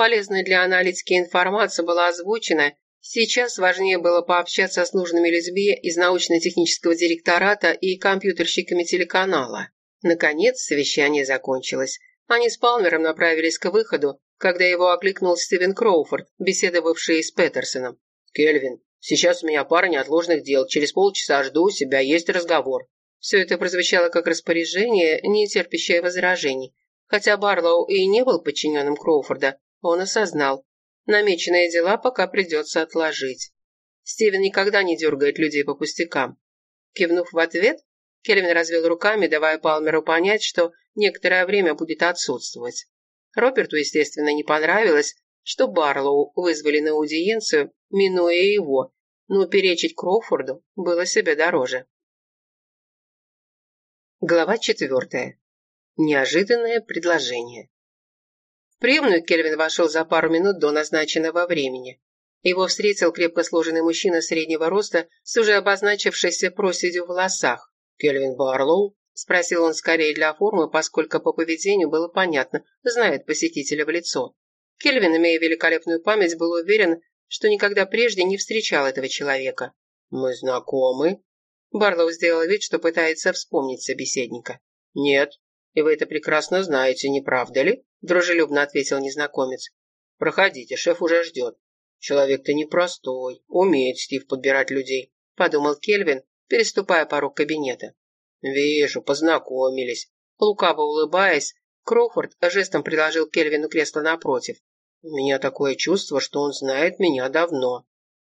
Полезная для аналитики информация была озвучена, сейчас важнее было пообщаться с нужными людьми из научно-технического директората и компьютерщиками телеканала. Наконец, совещание закончилось. Они с Палмером направились к выходу, когда его окликнул Стивен Кроуфорд, беседовавший с Петерсоном. «Кельвин, Сейчас у меня пара неотложных дел. Через полчаса жду у себя, есть разговор». Все это прозвучало как распоряжение, не терпящее возражений. Хотя Барлоу и не был подчиненным Кроуфорда, он осознал. Намеченные дела пока придется отложить. Стивен никогда не дергает людей по пустякам. Кивнув в ответ, Кельвин развел руками, давая Палмеру понять, что некоторое время будет отсутствовать. Роберту, естественно, не понравилось, что Барлоу вызвали на аудиенцию, минуя его, но перечить Кроуфорду было себе дороже. Глава четвертая. Неожиданное предложение. Приемную Кельвин вошел за пару минут до назначенного времени. Его встретил крепко сложенный мужчина среднего роста с уже обозначившейся проседью в волосах. «Кельвин Барлоу?» – спросил он скорее для формы, поскольку по поведению было понятно, знает посетителя в лицо. Кельвин, имея великолепную память, был уверен, что никогда прежде не встречал этого человека. «Мы знакомы?» Барлоу сделал вид, что пытается вспомнить собеседника. «Нет, и вы это прекрасно знаете, не правда ли?» Дружелюбно ответил незнакомец. «Проходите, шеф уже ждет. Человек-то непростой, умеет Стив подбирать людей», подумал Кельвин, переступая порог кабинета. «Вижу, познакомились». Лукаво улыбаясь, Кроуфорд жестом предложил Кельвину кресло напротив. У меня такое чувство, что он знает меня давно.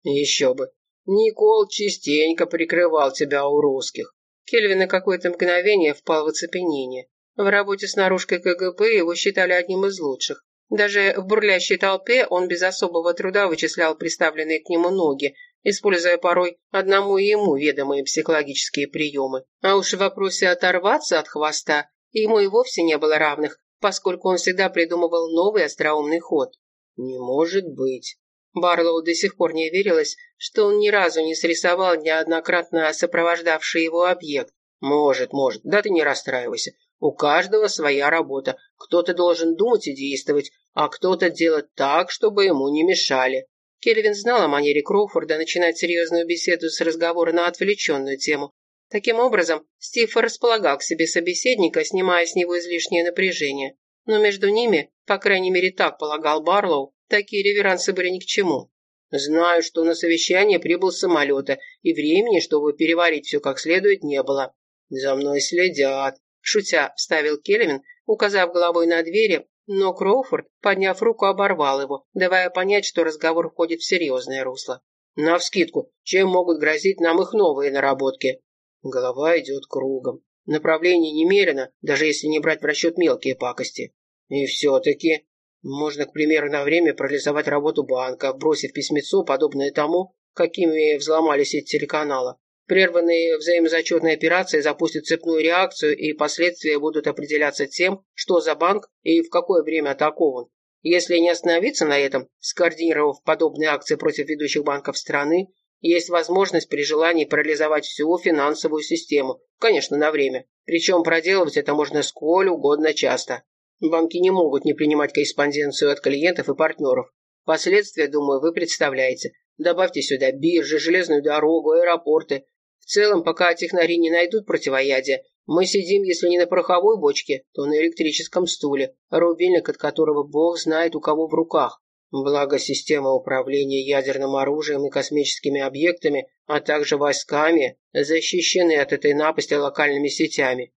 Еще бы. Никол частенько прикрывал тебя у русских. Кельвин на какое-то мгновение впал в оцепенение. В работе с наружкой КГБ его считали одним из лучших. Даже в бурлящей толпе он без особого труда вычислял приставленные к нему ноги, используя порой одному ему ведомые психологические приемы. А уж в вопросе оторваться от хвоста ему и вовсе не было равных, поскольку он всегда придумывал новый остроумный ход. «Не может быть». Барлоу до сих пор не верилось, что он ни разу не срисовал неоднократно сопровождавший его объект. «Может, может, да ты не расстраивайся. У каждого своя работа. Кто-то должен думать и действовать, а кто-то делать так, чтобы ему не мешали». Кельвин знал о манере Кроуфорда начинать серьезную беседу с разговора на отвлеченную тему, Таким образом, Стив располагал к себе собеседника, снимая с него излишнее напряжение. Но между ними, по крайней мере так полагал Барлоу, такие реверансы были ни к чему. Знаю, что на совещание прибыл с самолета, и времени, чтобы переварить все как следует, не было. За мной следят. Шутя, вставил Келвин, указав головой на двери, но Кроуфорд, подняв руку, оборвал его, давая понять, что разговор входит в серьезное русло. «Навскидку, чем могут грозить нам их новые наработки?» Голова идет кругом. Направление немерено, даже если не брать в расчет мелкие пакости. И все-таки можно, к примеру, на время парализовать работу банка, бросив письмецо, подобное тому, какими взломали сеть телеканала. Прерванные взаимозачетные операции запустят цепную реакцию, и последствия будут определяться тем, что за банк и в какое время атакован. Если не остановиться на этом, скоординировав подобные акции против ведущих банков страны, есть возможность при желании парализовать всю финансовую систему, конечно, на время. Причем проделывать это можно сколь угодно часто. Банки не могут не принимать корреспонденцию от клиентов и партнеров. Последствия, думаю, вы представляете. Добавьте сюда биржи, железную дорогу, аэропорты, в целом, пока технари не найдут противоядия, мы сидим, если не на пороховой бочке, то на электрическом стуле, рубильник от которого бог знает у кого в руках. Благо, система управления ядерным оружием и космическими объектами, а также войсками, защищены от этой напасти локальными сетями.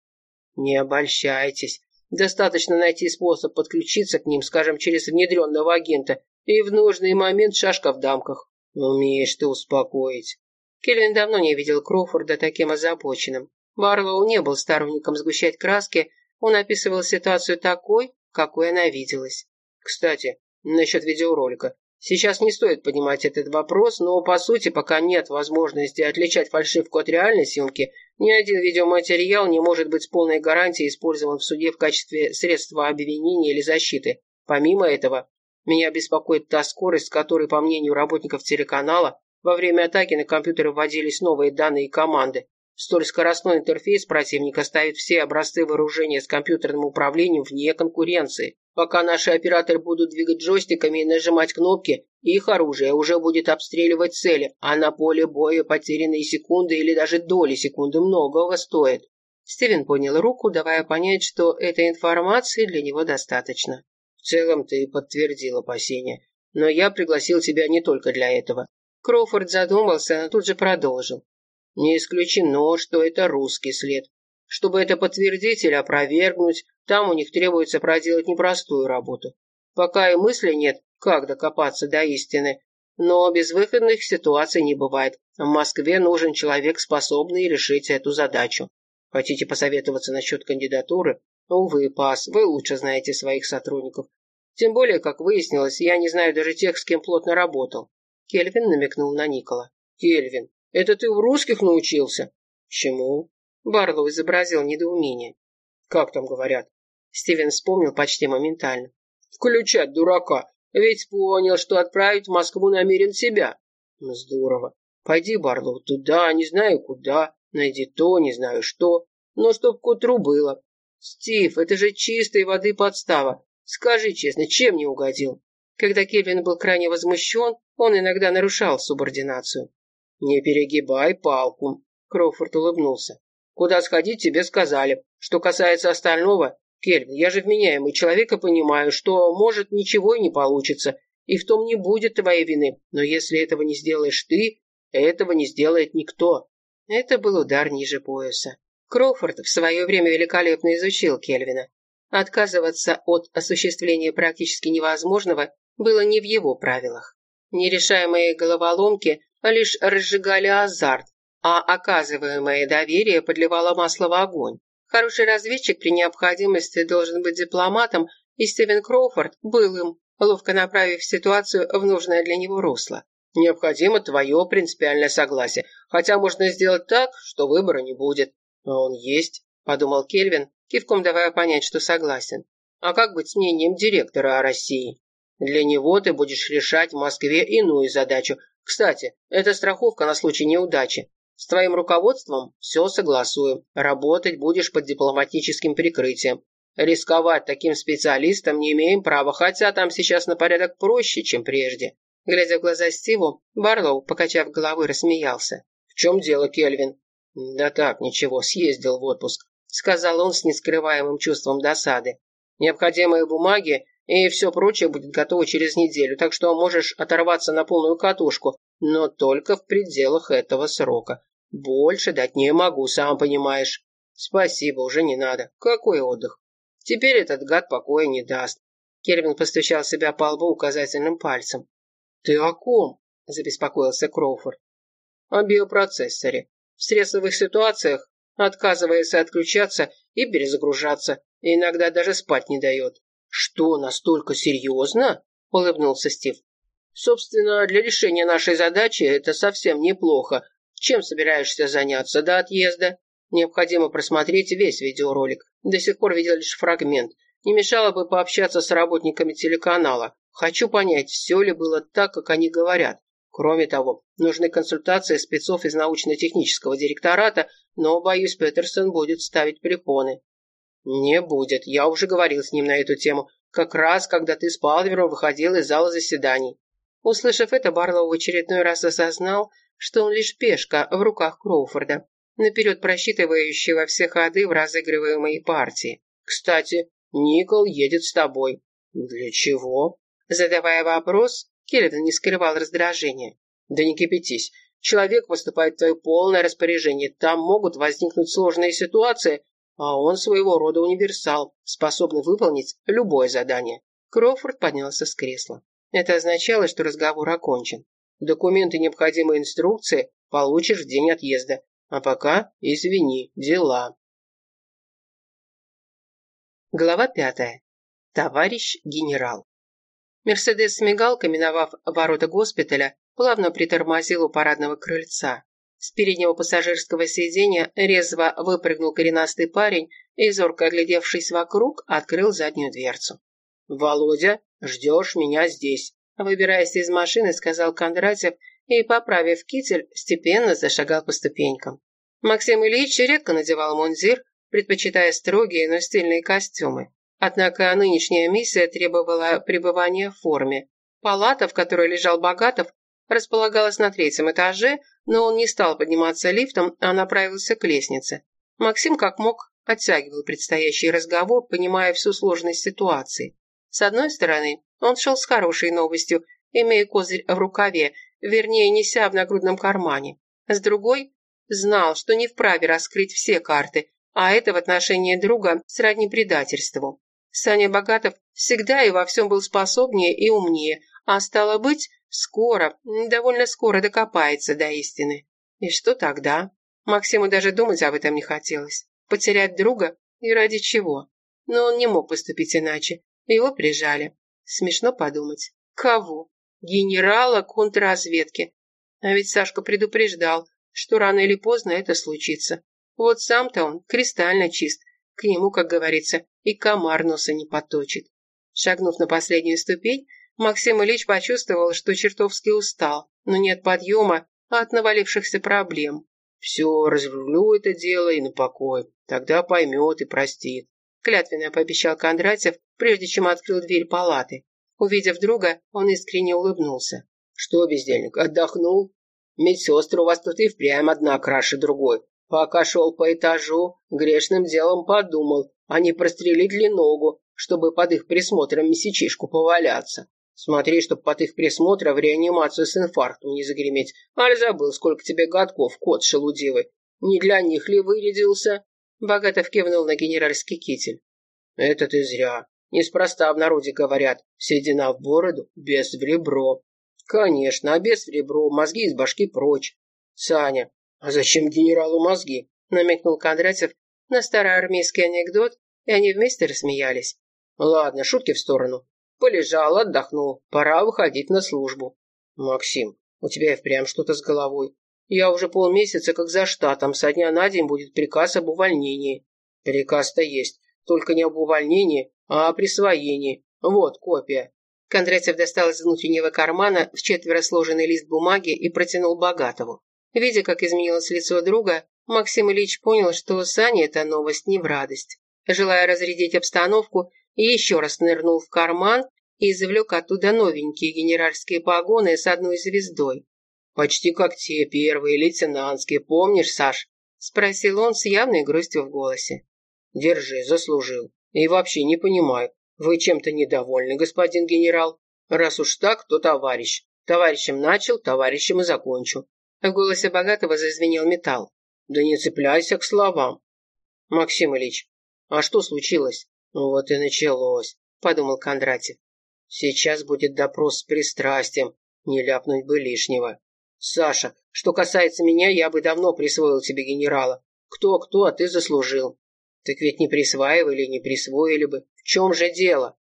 Не обольщайтесь. Достаточно найти способ подключиться к ним, скажем, через внедренного агента, и в нужный момент шашка в дамках. Умеешь ты успокоить. Кельвин давно не видел Кроуфорда таким озабоченным. Барлоу не был сторонником сгущать краски, он описывал ситуацию такой, какой она виделась. Кстати, насчет видеоролика. Сейчас не стоит поднимать этот вопрос, но по сути, пока нет возможности отличать фальшивку от реальной съемки, ни один видеоматериал не может быть с полной гарантией использован в суде в качестве средства обвинения или защиты. Помимо этого, меня беспокоит та скорость, с которой, по мнению работников телеканала, во время атаки на компьютеры вводились новые данные и команды. Столь скоростной интерфейс противника ставит все образцы вооружения с компьютерным управлением вне конкуренции. Пока наши операторы будут двигать джойстиками и нажимать кнопки, их оружие уже будет обстреливать цели, а на поле боя потерянные секунды или даже доли секунды многого стоят. Стивен поднял руку, давая понять, что этой информации для него достаточно. В целом ты подтвердил опасения, но я пригласил тебя не только для этого. Кроуфорд задумался, но тут же продолжил. Не исключено, что это русский след. Чтобы это подтвердить или опровергнуть, там у них требуется проделать непростую работу. Пока и мысли нет, как докопаться до истины. Но безвыходных ситуаций не бывает. В Москве нужен человек, способный решить эту задачу. Хотите посоветоваться насчет кандидатуры? Увы, пас, вы лучше знаете своих сотрудников. Тем более, как выяснилось, я не знаю даже тех, с кем плотно работал. Кельвин намекнул на Никола. «Кельвин, это ты в русских научился?» «Чему?» Барлоу изобразил недоумение. «Как там говорят?» Стивен вспомнил почти моментально. «Включать дурака. Ведь понял, что отправить в Москву намерен себя». «Ну, «Здорово. Пойди, Барлоу, туда, не знаю куда. Найди то, не знаю что. Но чтоб к утру было. Стив, это же чистой воды подстава. Скажи честно, чем не угодил?» Когда Кельвин был крайне возмущен, он иногда нарушал субординацию. «Не перегибай палку», — Кроуфорд улыбнулся. «Куда сходить, тебе сказали. Что касается остального, Кельвин, я же вменяемый человек и понимаю, что, может, ничего и не получится, и в том не будет твоей вины. Но если этого не сделаешь ты, этого не сделает никто». Это был удар ниже пояса. Кроуфорд в свое время великолепно изучил Кельвина. Отказываться от осуществления практически невозможного было не в его правилах. Нерешаемые головоломки лишь разжигали азарт, а оказываемое доверие подливало масло в огонь. Хороший разведчик при необходимости должен быть дипломатом, и Стивен Кроуфорд был им, ловко направив ситуацию в нужное для него русло. «Необходимо твое принципиальное согласие, хотя можно сделать так, что выбора не будет». «А он есть», – подумал Кельвин, кивком давая понять, что согласен. «А как быть с мнением директора о России?» Для него ты будешь решать в Москве иную задачу. Кстати, это страховка на случай неудачи. С твоим руководством все согласуем. Работать будешь под дипломатическим прикрытием. Рисковать таким специалистом не имеем права, хотя там сейчас на порядок проще, чем прежде». Глядя в глаза Стиву, Барлоу, покачав головой, рассмеялся. «В чем дело, Кельвин?» «Да так, ничего, съездил в отпуск», — сказал он с нескрываемым чувством досады. Необходимые бумаги и все прочее будет готово через неделю, так что можешь оторваться на полную катушку, но только в пределах этого срока. Больше дать не могу, сам понимаешь. Спасибо, уже не надо. Какой отдых? Теперь этот гад покоя не даст. Кервин постучал себя по лбу указательным пальцем. «Ты о ком?» – забеспокоился Кроуфорд. «О биопроцессоре. В стрессовых ситуациях отказывается отключаться и перезагружаться, и иногда даже спать не дает». «Что, настолько серьезно?» – улыбнулся Стив. «Собственно, для решения нашей задачи это совсем неплохо. Чем собираешься заняться до отъезда?» Необходимо просмотреть весь видеоролик. До сих пор видел лишь фрагмент. Не мешало бы пообщаться с работниками телеканала. Хочу понять, все ли было так, как они говорят. Кроме того, нужны консультации спецов из научно-технического директората, но, боюсь, Петерсон будет ставить препоны. Не будет, я уже говорил с ним на эту тему, как раз, когда ты с Палвером выходил из зала заседаний. Услышав это, Барлоу в очередной раз осознал, что он лишь пешка в руках Кроуфорда наперед просчитывающего все ходы в разыгрываемой партии. «Кстати, Никол едет с тобой». «Для чего?» Задавая вопрос, Келлидан не скрывал раздражения. «Да не кипятись. Человек поступает в твое полное распоряжение. Там могут возникнуть сложные ситуации, а он своего рода универсал, способный выполнить любое задание». Кроуфорд поднялся с кресла. Это означало, что разговор окончен. Документы необходимые инструкции получишь в день отъезда. А пока, извини, дела. Глава пятая. Товарищ генерал. Мерседес с мигалкой, миновав ворота госпиталя, плавно притормозил у парадного крыльца. С переднего пассажирского сиденья резво выпрыгнул коренастый парень и, зорко оглядевшись вокруг, открыл заднюю дверцу. «Володя, ждешь меня здесь», – выбираясь из машины, сказал Кондратьев и, поправив китель, степенно зашагал по ступенькам. Максим Ильич редко надевал мундир, предпочитая строгие, но стильные костюмы. Однако нынешняя миссия требовала пребывания в форме. Палата, в которой лежал Богатов, располагалась на третьем этаже, но он не стал подниматься лифтом, а направился к лестнице. Максим как мог оттягивал предстоящий разговор, понимая всю сложность ситуации. С одной стороны, он шел с хорошей новостью, имея козырь в рукаве, вернее, неся в нагрудном кармане. С другой, знал, что не вправе раскрыть все карты, а это в отношении друга сродни предательству. Саня Богатов всегда и во всем был способнее и умнее, а стало быть, скоро, довольно скоро докопается до истины. И что тогда? Максиму даже думать об этом не хотелось. Потерять друга? И ради чего? Но он не мог поступить иначе. Его прижали. Смешно подумать. Кого? генерала контрразведки. А ведь Сашка предупреждал, что рано или поздно это случится. Вот сам-то он кристально чист, к нему, как говорится, и комар носа не поточит. Шагнув на последнюю ступень, Максим Ильич почувствовал, что чертовски устал, но не от подъема, а от навалившихся проблем. «Все, разрулю это дело и на покой. Тогда поймет и простит», — клятвенно пообещал Кондратьев, прежде чем открыл дверь палаты. Увидев друга, он искренне улыбнулся. «Что, бездельник, отдохнул? Медсестры у вас тут и впрямь одна краше другой. Пока шел по этажу, грешным делом подумал, а не прострелить ли ногу, чтобы под их присмотром месячишку поваляться. Смотри, чтоб под их присмотром в реанимацию с инфарктом не загреметь. Аль забыл, сколько тебе годков, кот шелудивый. Не для них ли вырядился?» Богатов кивнул на генеральский китель. «Это ты зря. Неспроста в народе говорят, седина в бороду, без в ребро. Конечно, а без в ребро, мозги из башки прочь. Саня, а зачем генералу мозги? Намекнул Кондратьев на староармейский анекдот, и они вместе рассмеялись. Ладно, шутки в сторону. Полежал, отдохнул, пора выходить на службу. Максим, у тебя и впрямь что-то с головой. Я уже полмесяца как за штатом, со дня на день будет приказ об увольнении. Приказ-то есть, только не об увольнении, а о присвоении. Вот копия». Кондратьев достал из внутреннего кармана в четверо сложенный лист бумаги и протянул Богатову. Видя, как изменилось лицо друга, Максим Ильич понял, что Сане эта новость не в радость. Желая разрядить обстановку, еще раз нырнул в карман и извлек оттуда новенькие генеральские погоны с одной звездой. «Почти как те первые, лейтенантские, помнишь, Саш?» – спросил он с явной грустью в голосе. «Держи, заслужил. И вообще не понимаю, вы чем-то недовольны, господин генерал? Раз уж так, то товарищ. Товарищем начал, товарищем и закончу. В голосе Богатого зазвенел металл. Да не цепляйся к словам. Максим Ильич, а что случилось? Вот и началось, подумал Кондратьев. Сейчас будет допрос с пристрастием, не ляпнуть бы лишнего. Саша, что касается меня, я бы давно присвоил тебе генерала. Кто-кто, а ты заслужил. Так ведь не присваивали, не присвоили бы. В чем же дело?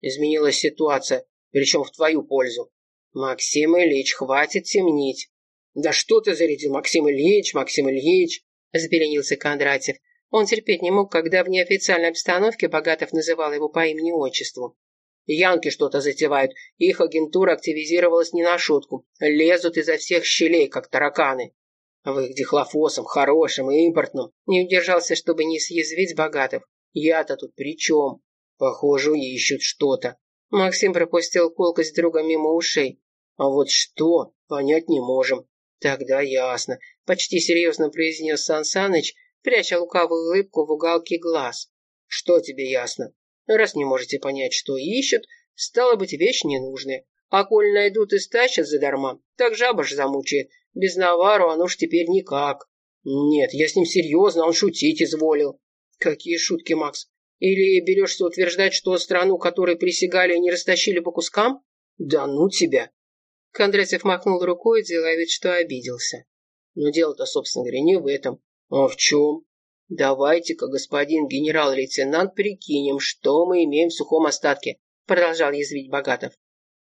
Изменилась ситуация, причем в твою пользу. Максим Ильич, хватит темнить. Да что ты зарядил, Максим Ильич, Максим Ильич? Забеленился Кондратьев. Он терпеть не мог, когда в неофициальной обстановке Богатов называл его по имени-отчеству. Янки что-то затевают. Их агентура активизировалась не на шутку. Лезут изо всех щелей, как тараканы. В их дихлофосом, хорошим и импортным. Не удержался, чтобы не съязвить Богатов. Я-то тут при чем? Похоже, ищут что-то. Максим пропустил колкость друга мимо ушей. А вот что, понять не можем. Тогда ясно. Почти серьезно произнес Сан Саныч, пряча лукавую улыбку в уголке глаз. Что тебе ясно? Раз не можете понять, что ищут, стало быть, вещь ненужная. А коль найдут и стащат задарма, так жаба ж замучает. Без навару оно ж теперь никак. Нет, я с ним серьезно, он шутить изволил. Какие шутки, Макс? Или берешься утверждать, что страну, которой присягали, не растащили по кускам? Да ну тебя. Кондратьев махнул рукой, делая вид, что обиделся. Но дело-то, собственно говоря, не в этом. А в чем? «Давайте-ка, господин генерал-лейтенант, прикинем, что мы имеем в сухом остатке», продолжал язвить Богатов.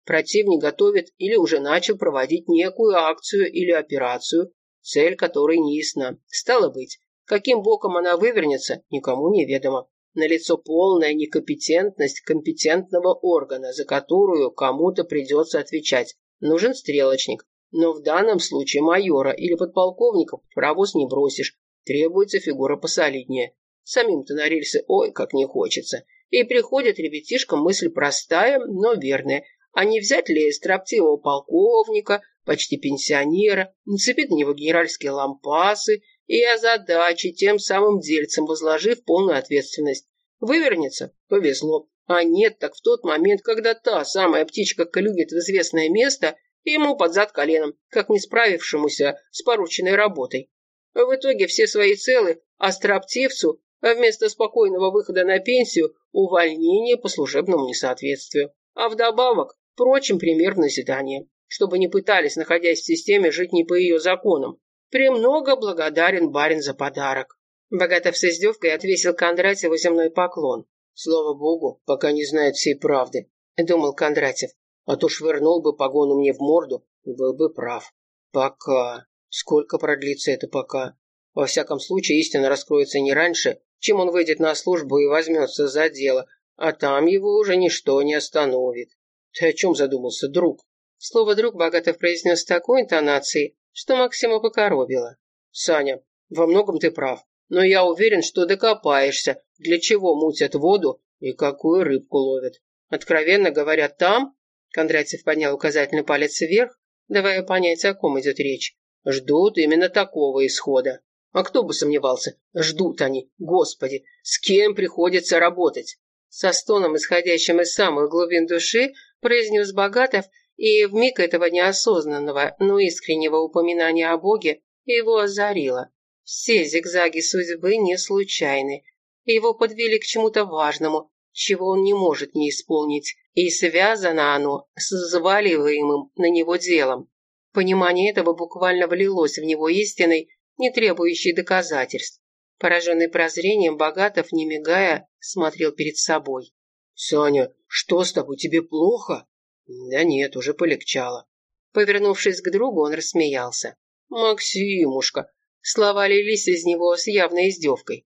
«Противник готовит или уже начал проводить некую акцию или операцию, цель которой не ясна. Стало быть, каким боком она вывернется, никому не ведомо. Налицо полная некомпетентность компетентного органа, за которую кому-то придется отвечать. Нужен стрелочник. Но в данном случае майора или подполковника паровоз не бросишь. Требуется фигура посолиднее. Самим-то на рельсы ой, как не хочется. И приходит ребятишкам мысль простая, но верная. А не взять ли строптивого полковника, почти пенсионера, нацепить на него генеральские лампасы и озадачить тем самым дельцем, возложив полную ответственность. Вывернется? Повезло. А нет, так в тот момент, когда та самая птичка клюнет в известное место, ему под зад коленом, как не справившемуся с порученной работой. В итоге все свои целы, а строптивцу вместо спокойного выхода на пенсию увольнение по служебному несоответствию. А вдобавок, прочим пример в назидание, чтобы не пытались, находясь в системе, жить не по ее законам. Премного благодарен барин за подарок. Богатов с издевкой отвесил Кондратьеву земной поклон. «Слава богу, пока не знает всей правды», — думал Кондратьев. «А то швырнул бы погону мне в морду и был бы прав. Пока...» Сколько продлится это пока? Во всяком случае, истина раскроется не раньше, чем он выйдет на службу и возьмется за дело, а там его уже ничто не остановит. Ты о чем задумался, друг? Слово «друг» Богатов произнес с такой интонацией, что Максима покоробило. Саня, во многом ты прав, но я уверен, что докопаешься, для чего мутят воду и какую рыбку ловят. Откровенно говоря, там... Кондратьев поднял указательный палец вверх, давая понять, о ком идет речь. Ждут именно такого исхода. А кто бы сомневался, ждут они, господи, с кем приходится работать? Со стоном, исходящим из самых глубин души, произнес Богатов, и в миг этого неосознанного, но искреннего упоминания о Боге его озарило. Все зигзаги судьбы не случайны. Его подвели к чему-то важному, чего он не может не исполнить, и связано оно с заваливаемым на него делом. Понимание этого буквально влилось в него истиной, не требующей доказательств. Пораженный прозрением, Богатов, не мигая, смотрел перед собой. «Саня, что с тобой, тебе плохо?» «Да нет, уже полегчало». Повернувшись к другу, он рассмеялся. «Максимушка!» Слова лились из него с явной издевкой.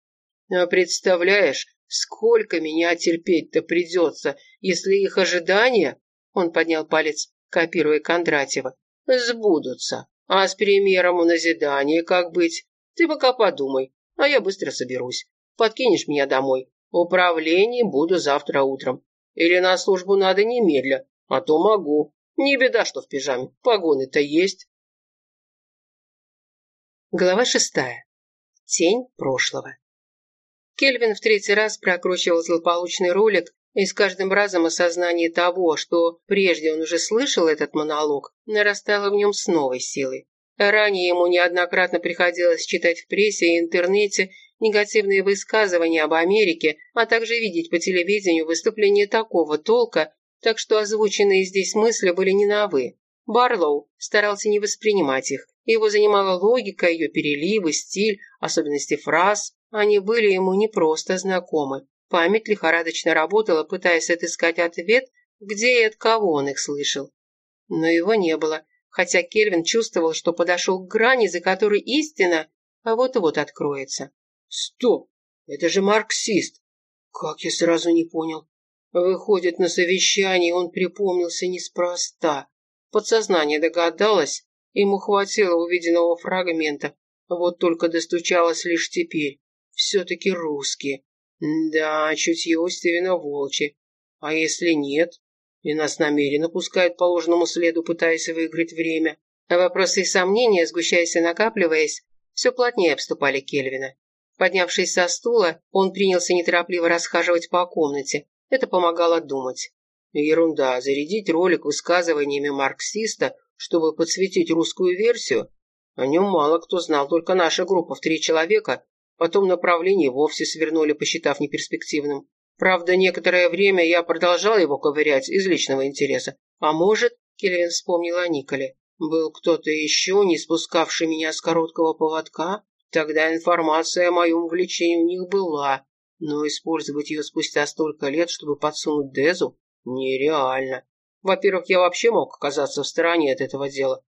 «А представляешь, сколько меня терпеть-то придется, если их ожидания...» Он поднял палец, копируя Кондратьева сбудутся. А с примером у назидания как быть? Ты пока подумай, а я быстро соберусь. Подкинешь меня домой. В управлении буду завтра утром. Или на службу надо немедля, а то могу. Не беда, что в пижаме. Погоны-то есть. Глава шестая. Тень прошлого. Кельвин в третий раз прокручивал злополучный ролик, и с каждым разом осознание того, что прежде он уже слышал этот монолог, нарастало в нем с новой силой. Ранее ему неоднократно приходилось читать в прессе и интернете негативные высказывания об Америке, а также видеть по телевидению выступления такого толка, так что озвученные здесь мысли были не новы. Барлоу старался не воспринимать их. Его занимала логика, ее переливы, стиль, особенности фраз. Они были ему не просто знакомы. Память лихорадочно работала, пытаясь отыскать ответ, где и от кого он их слышал. Но его не было, хотя Кельвин чувствовал, что подошел к грани, за которой истина вот-вот откроется. Стоп! Это же марксист! Как я сразу не понял. Выходит, на совещании он припомнился неспроста. Подсознание догадалось, ему хватило увиденного фрагмента, вот только достучалось лишь теперь. Все-таки русские. Да, чутье у Стивена Волчи. А если нет? И нас намеренно пускают по ложному следу, пытаясь выиграть время. А вопросы и сомнения, сгущаясь и накапливаясь, все плотнее обступали Кельвина. Поднявшись со стула, он принялся неторопливо расхаживать по комнате. Это помогало думать. Ерунда, зарядить ролик высказываниями марксиста, чтобы подсветить русскую версию? О нем мало кто знал, только наша группа в три человека. Потом направление вовсе свернули, посчитав неперспективным. Правда, некоторое время я продолжал его ковырять из личного интереса. А может, Кельвин вспомнил о Николе, был кто-то еще, не спускавший меня с короткого поводка? Тогда информация о моем увлечении у них была, но использовать ее спустя столько лет, чтобы подсунуть Дезу, нереально. Во-первых, я вообще мог оказаться в стороне от этого дела.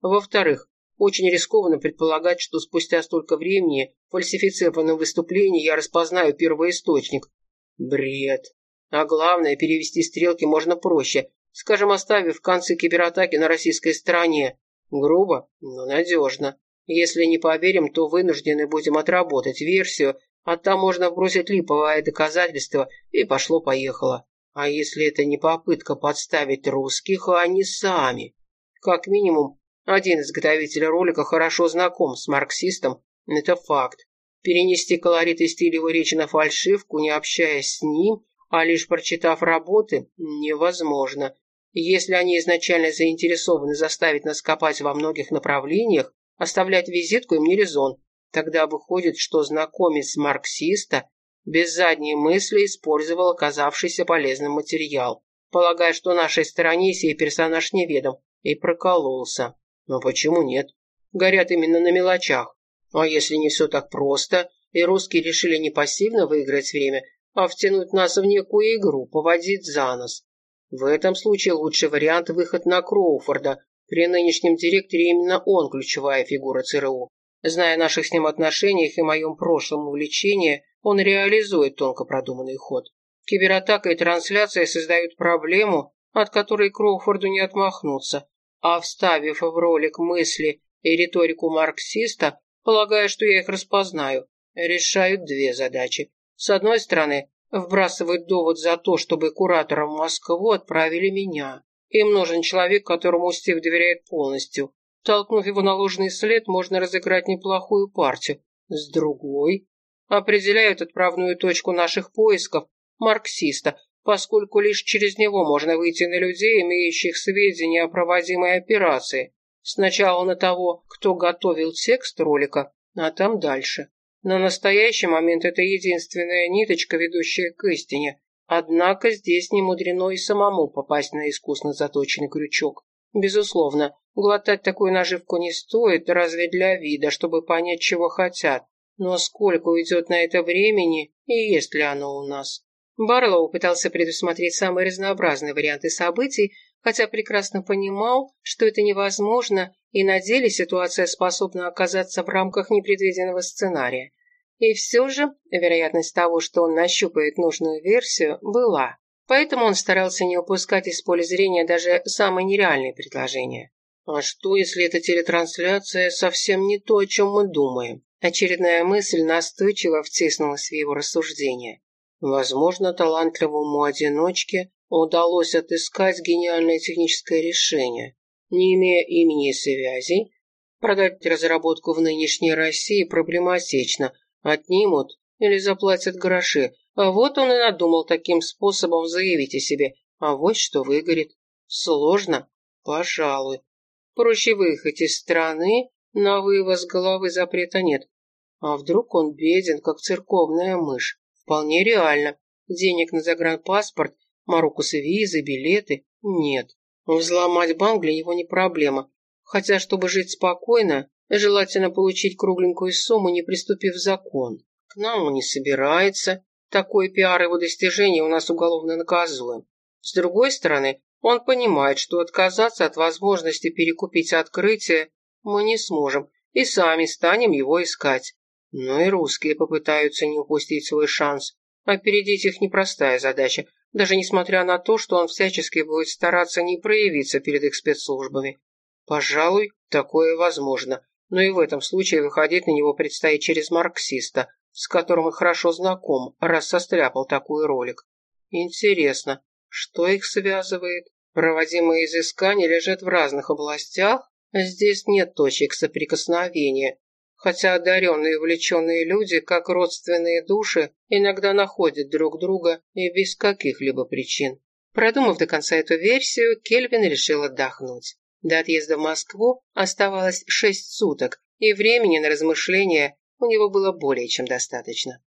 Во-вторых, очень рискованно предполагать, что спустя столько времени в фальсифицированном выступлении я распознаю первоисточник. Бред. А главное, перевести стрелки можно проще, скажем, оставив концы кибератаки на российской стороне. Грубо, но надежно. Если не поверим, то вынуждены будем отработать версию, а там можно бросить липовое доказательство, и пошло-поехало. А если это не попытка подставить русских, а они сами? Как минимум, один изготовитель ролика хорошо знаком с марксистом, это факт. Перенести колорит и стиль его речи на фальшивку, не общаясь с ним, а лишь прочитав работы, невозможно. Если они изначально заинтересованы заставить нас копать во многих направлениях, Оставлять визитку им не резон. Тогда выходит, что знакомец марксиста без задней мысли использовал оказавшийся полезным материал, полагая, что нашей стороне сей персонаж неведом, и прокололся. Но почему нет? Горят именно на мелочах. А если не все так просто, и русские решили не пассивно выиграть время, а втянуть нас в некую игру, поводить за нос? В этом случае лучший вариант – выход на Кроуфорда, при нынешнем директоре именно он ключевая фигура ЦРУ. Зная наших с ним отношениях и моем прошлом увлечении, он реализует тонко продуманный ход. Кибератака и трансляция создают проблему, от которой Кроуфорду не отмахнуться, а вставив в ролик мысли и риторику марксиста, полагая, что я их распознаю, решают две задачи. С одной стороны, вбрасывают довод за то, чтобы куратором в Москву отправили меня. Им нужен человек, которому Стив доверяет полностью. Толкнув его на ложный след, можно разыграть неплохую партию. С другой, определяют отправную точку наших поисков марксиста, поскольку лишь через него можно выйти на людей, имеющих сведения о проводимой операции. Сначала на того, кто готовил текст ролика, а там дальше. На настоящий момент это единственная ниточка, ведущая к истине. Однако здесь не мудрено и самому попасть на искусно заточенный крючок. Безусловно, глотать такую наживку не стоит, разве для вида, чтобы понять, чего хотят. Но сколько уйдет на это времени, и есть ли оно у нас? Барлоу пытался предусмотреть самые разнообразные варианты событий, хотя прекрасно понимал, что это невозможно, и на деле ситуация способна оказаться в рамках непредвиденного сценария. И все же вероятность того, что он нащупает нужную версию, была. Поэтому он старался не упускать из поля зрения даже самые нереальные предложения. «А что, если эта телетрансляция совсем не то, о чем мы думаем?» Очередная мысль настойчиво втиснулась в его рассуждение. Возможно, талантливому одиночке удалось отыскать гениальное техническое решение. Не имея имени и связей, продать разработку в нынешней России проблематично – Отнимут, или заплатят гроши. А вот он и надумал таким способом заявить о себе. А вот что выгорит. Сложно? Пожалуй. Проще выехать из страны, на вывоз головы запрета нет. А вдруг он беден, как церковная мышь? Вполне реально. Денег на загранпаспорт, марокусы визы, билеты нет. Взломать банк для него не проблема. Хотя, чтобы жить спокойно, желательно получить кругленькую сумму, не приступив закон. К нам он не собирается. Такой пиар его достижений у нас уголовно наказуем. С другой стороны, он понимает, что отказаться от возможности перекупить открытие мы не сможем и сами станем его искать. Но и русские попытаются не упустить свой шанс. Опередить их непростая задача, даже несмотря на то, что он всячески будет стараться не проявиться перед их спецслужбами. Пожалуй, такое возможно, но и в этом случае выходить на него предстоит через марксиста, с которым он хорошо знаком, раз состряпал такой ролик. Интересно, что их связывает? Проводимые изыскания лежат в разных областях, Здесь нет точек соприкосновения, хотя одаренные и увлеченные люди, как родственные души, иногда находят друг друга и без каких-либо причин. Продумав до конца эту версию, Кельвин решил отдохнуть. До отъезда в Москву оставалось шесть суток, и времени на размышления у него было более чем достаточно.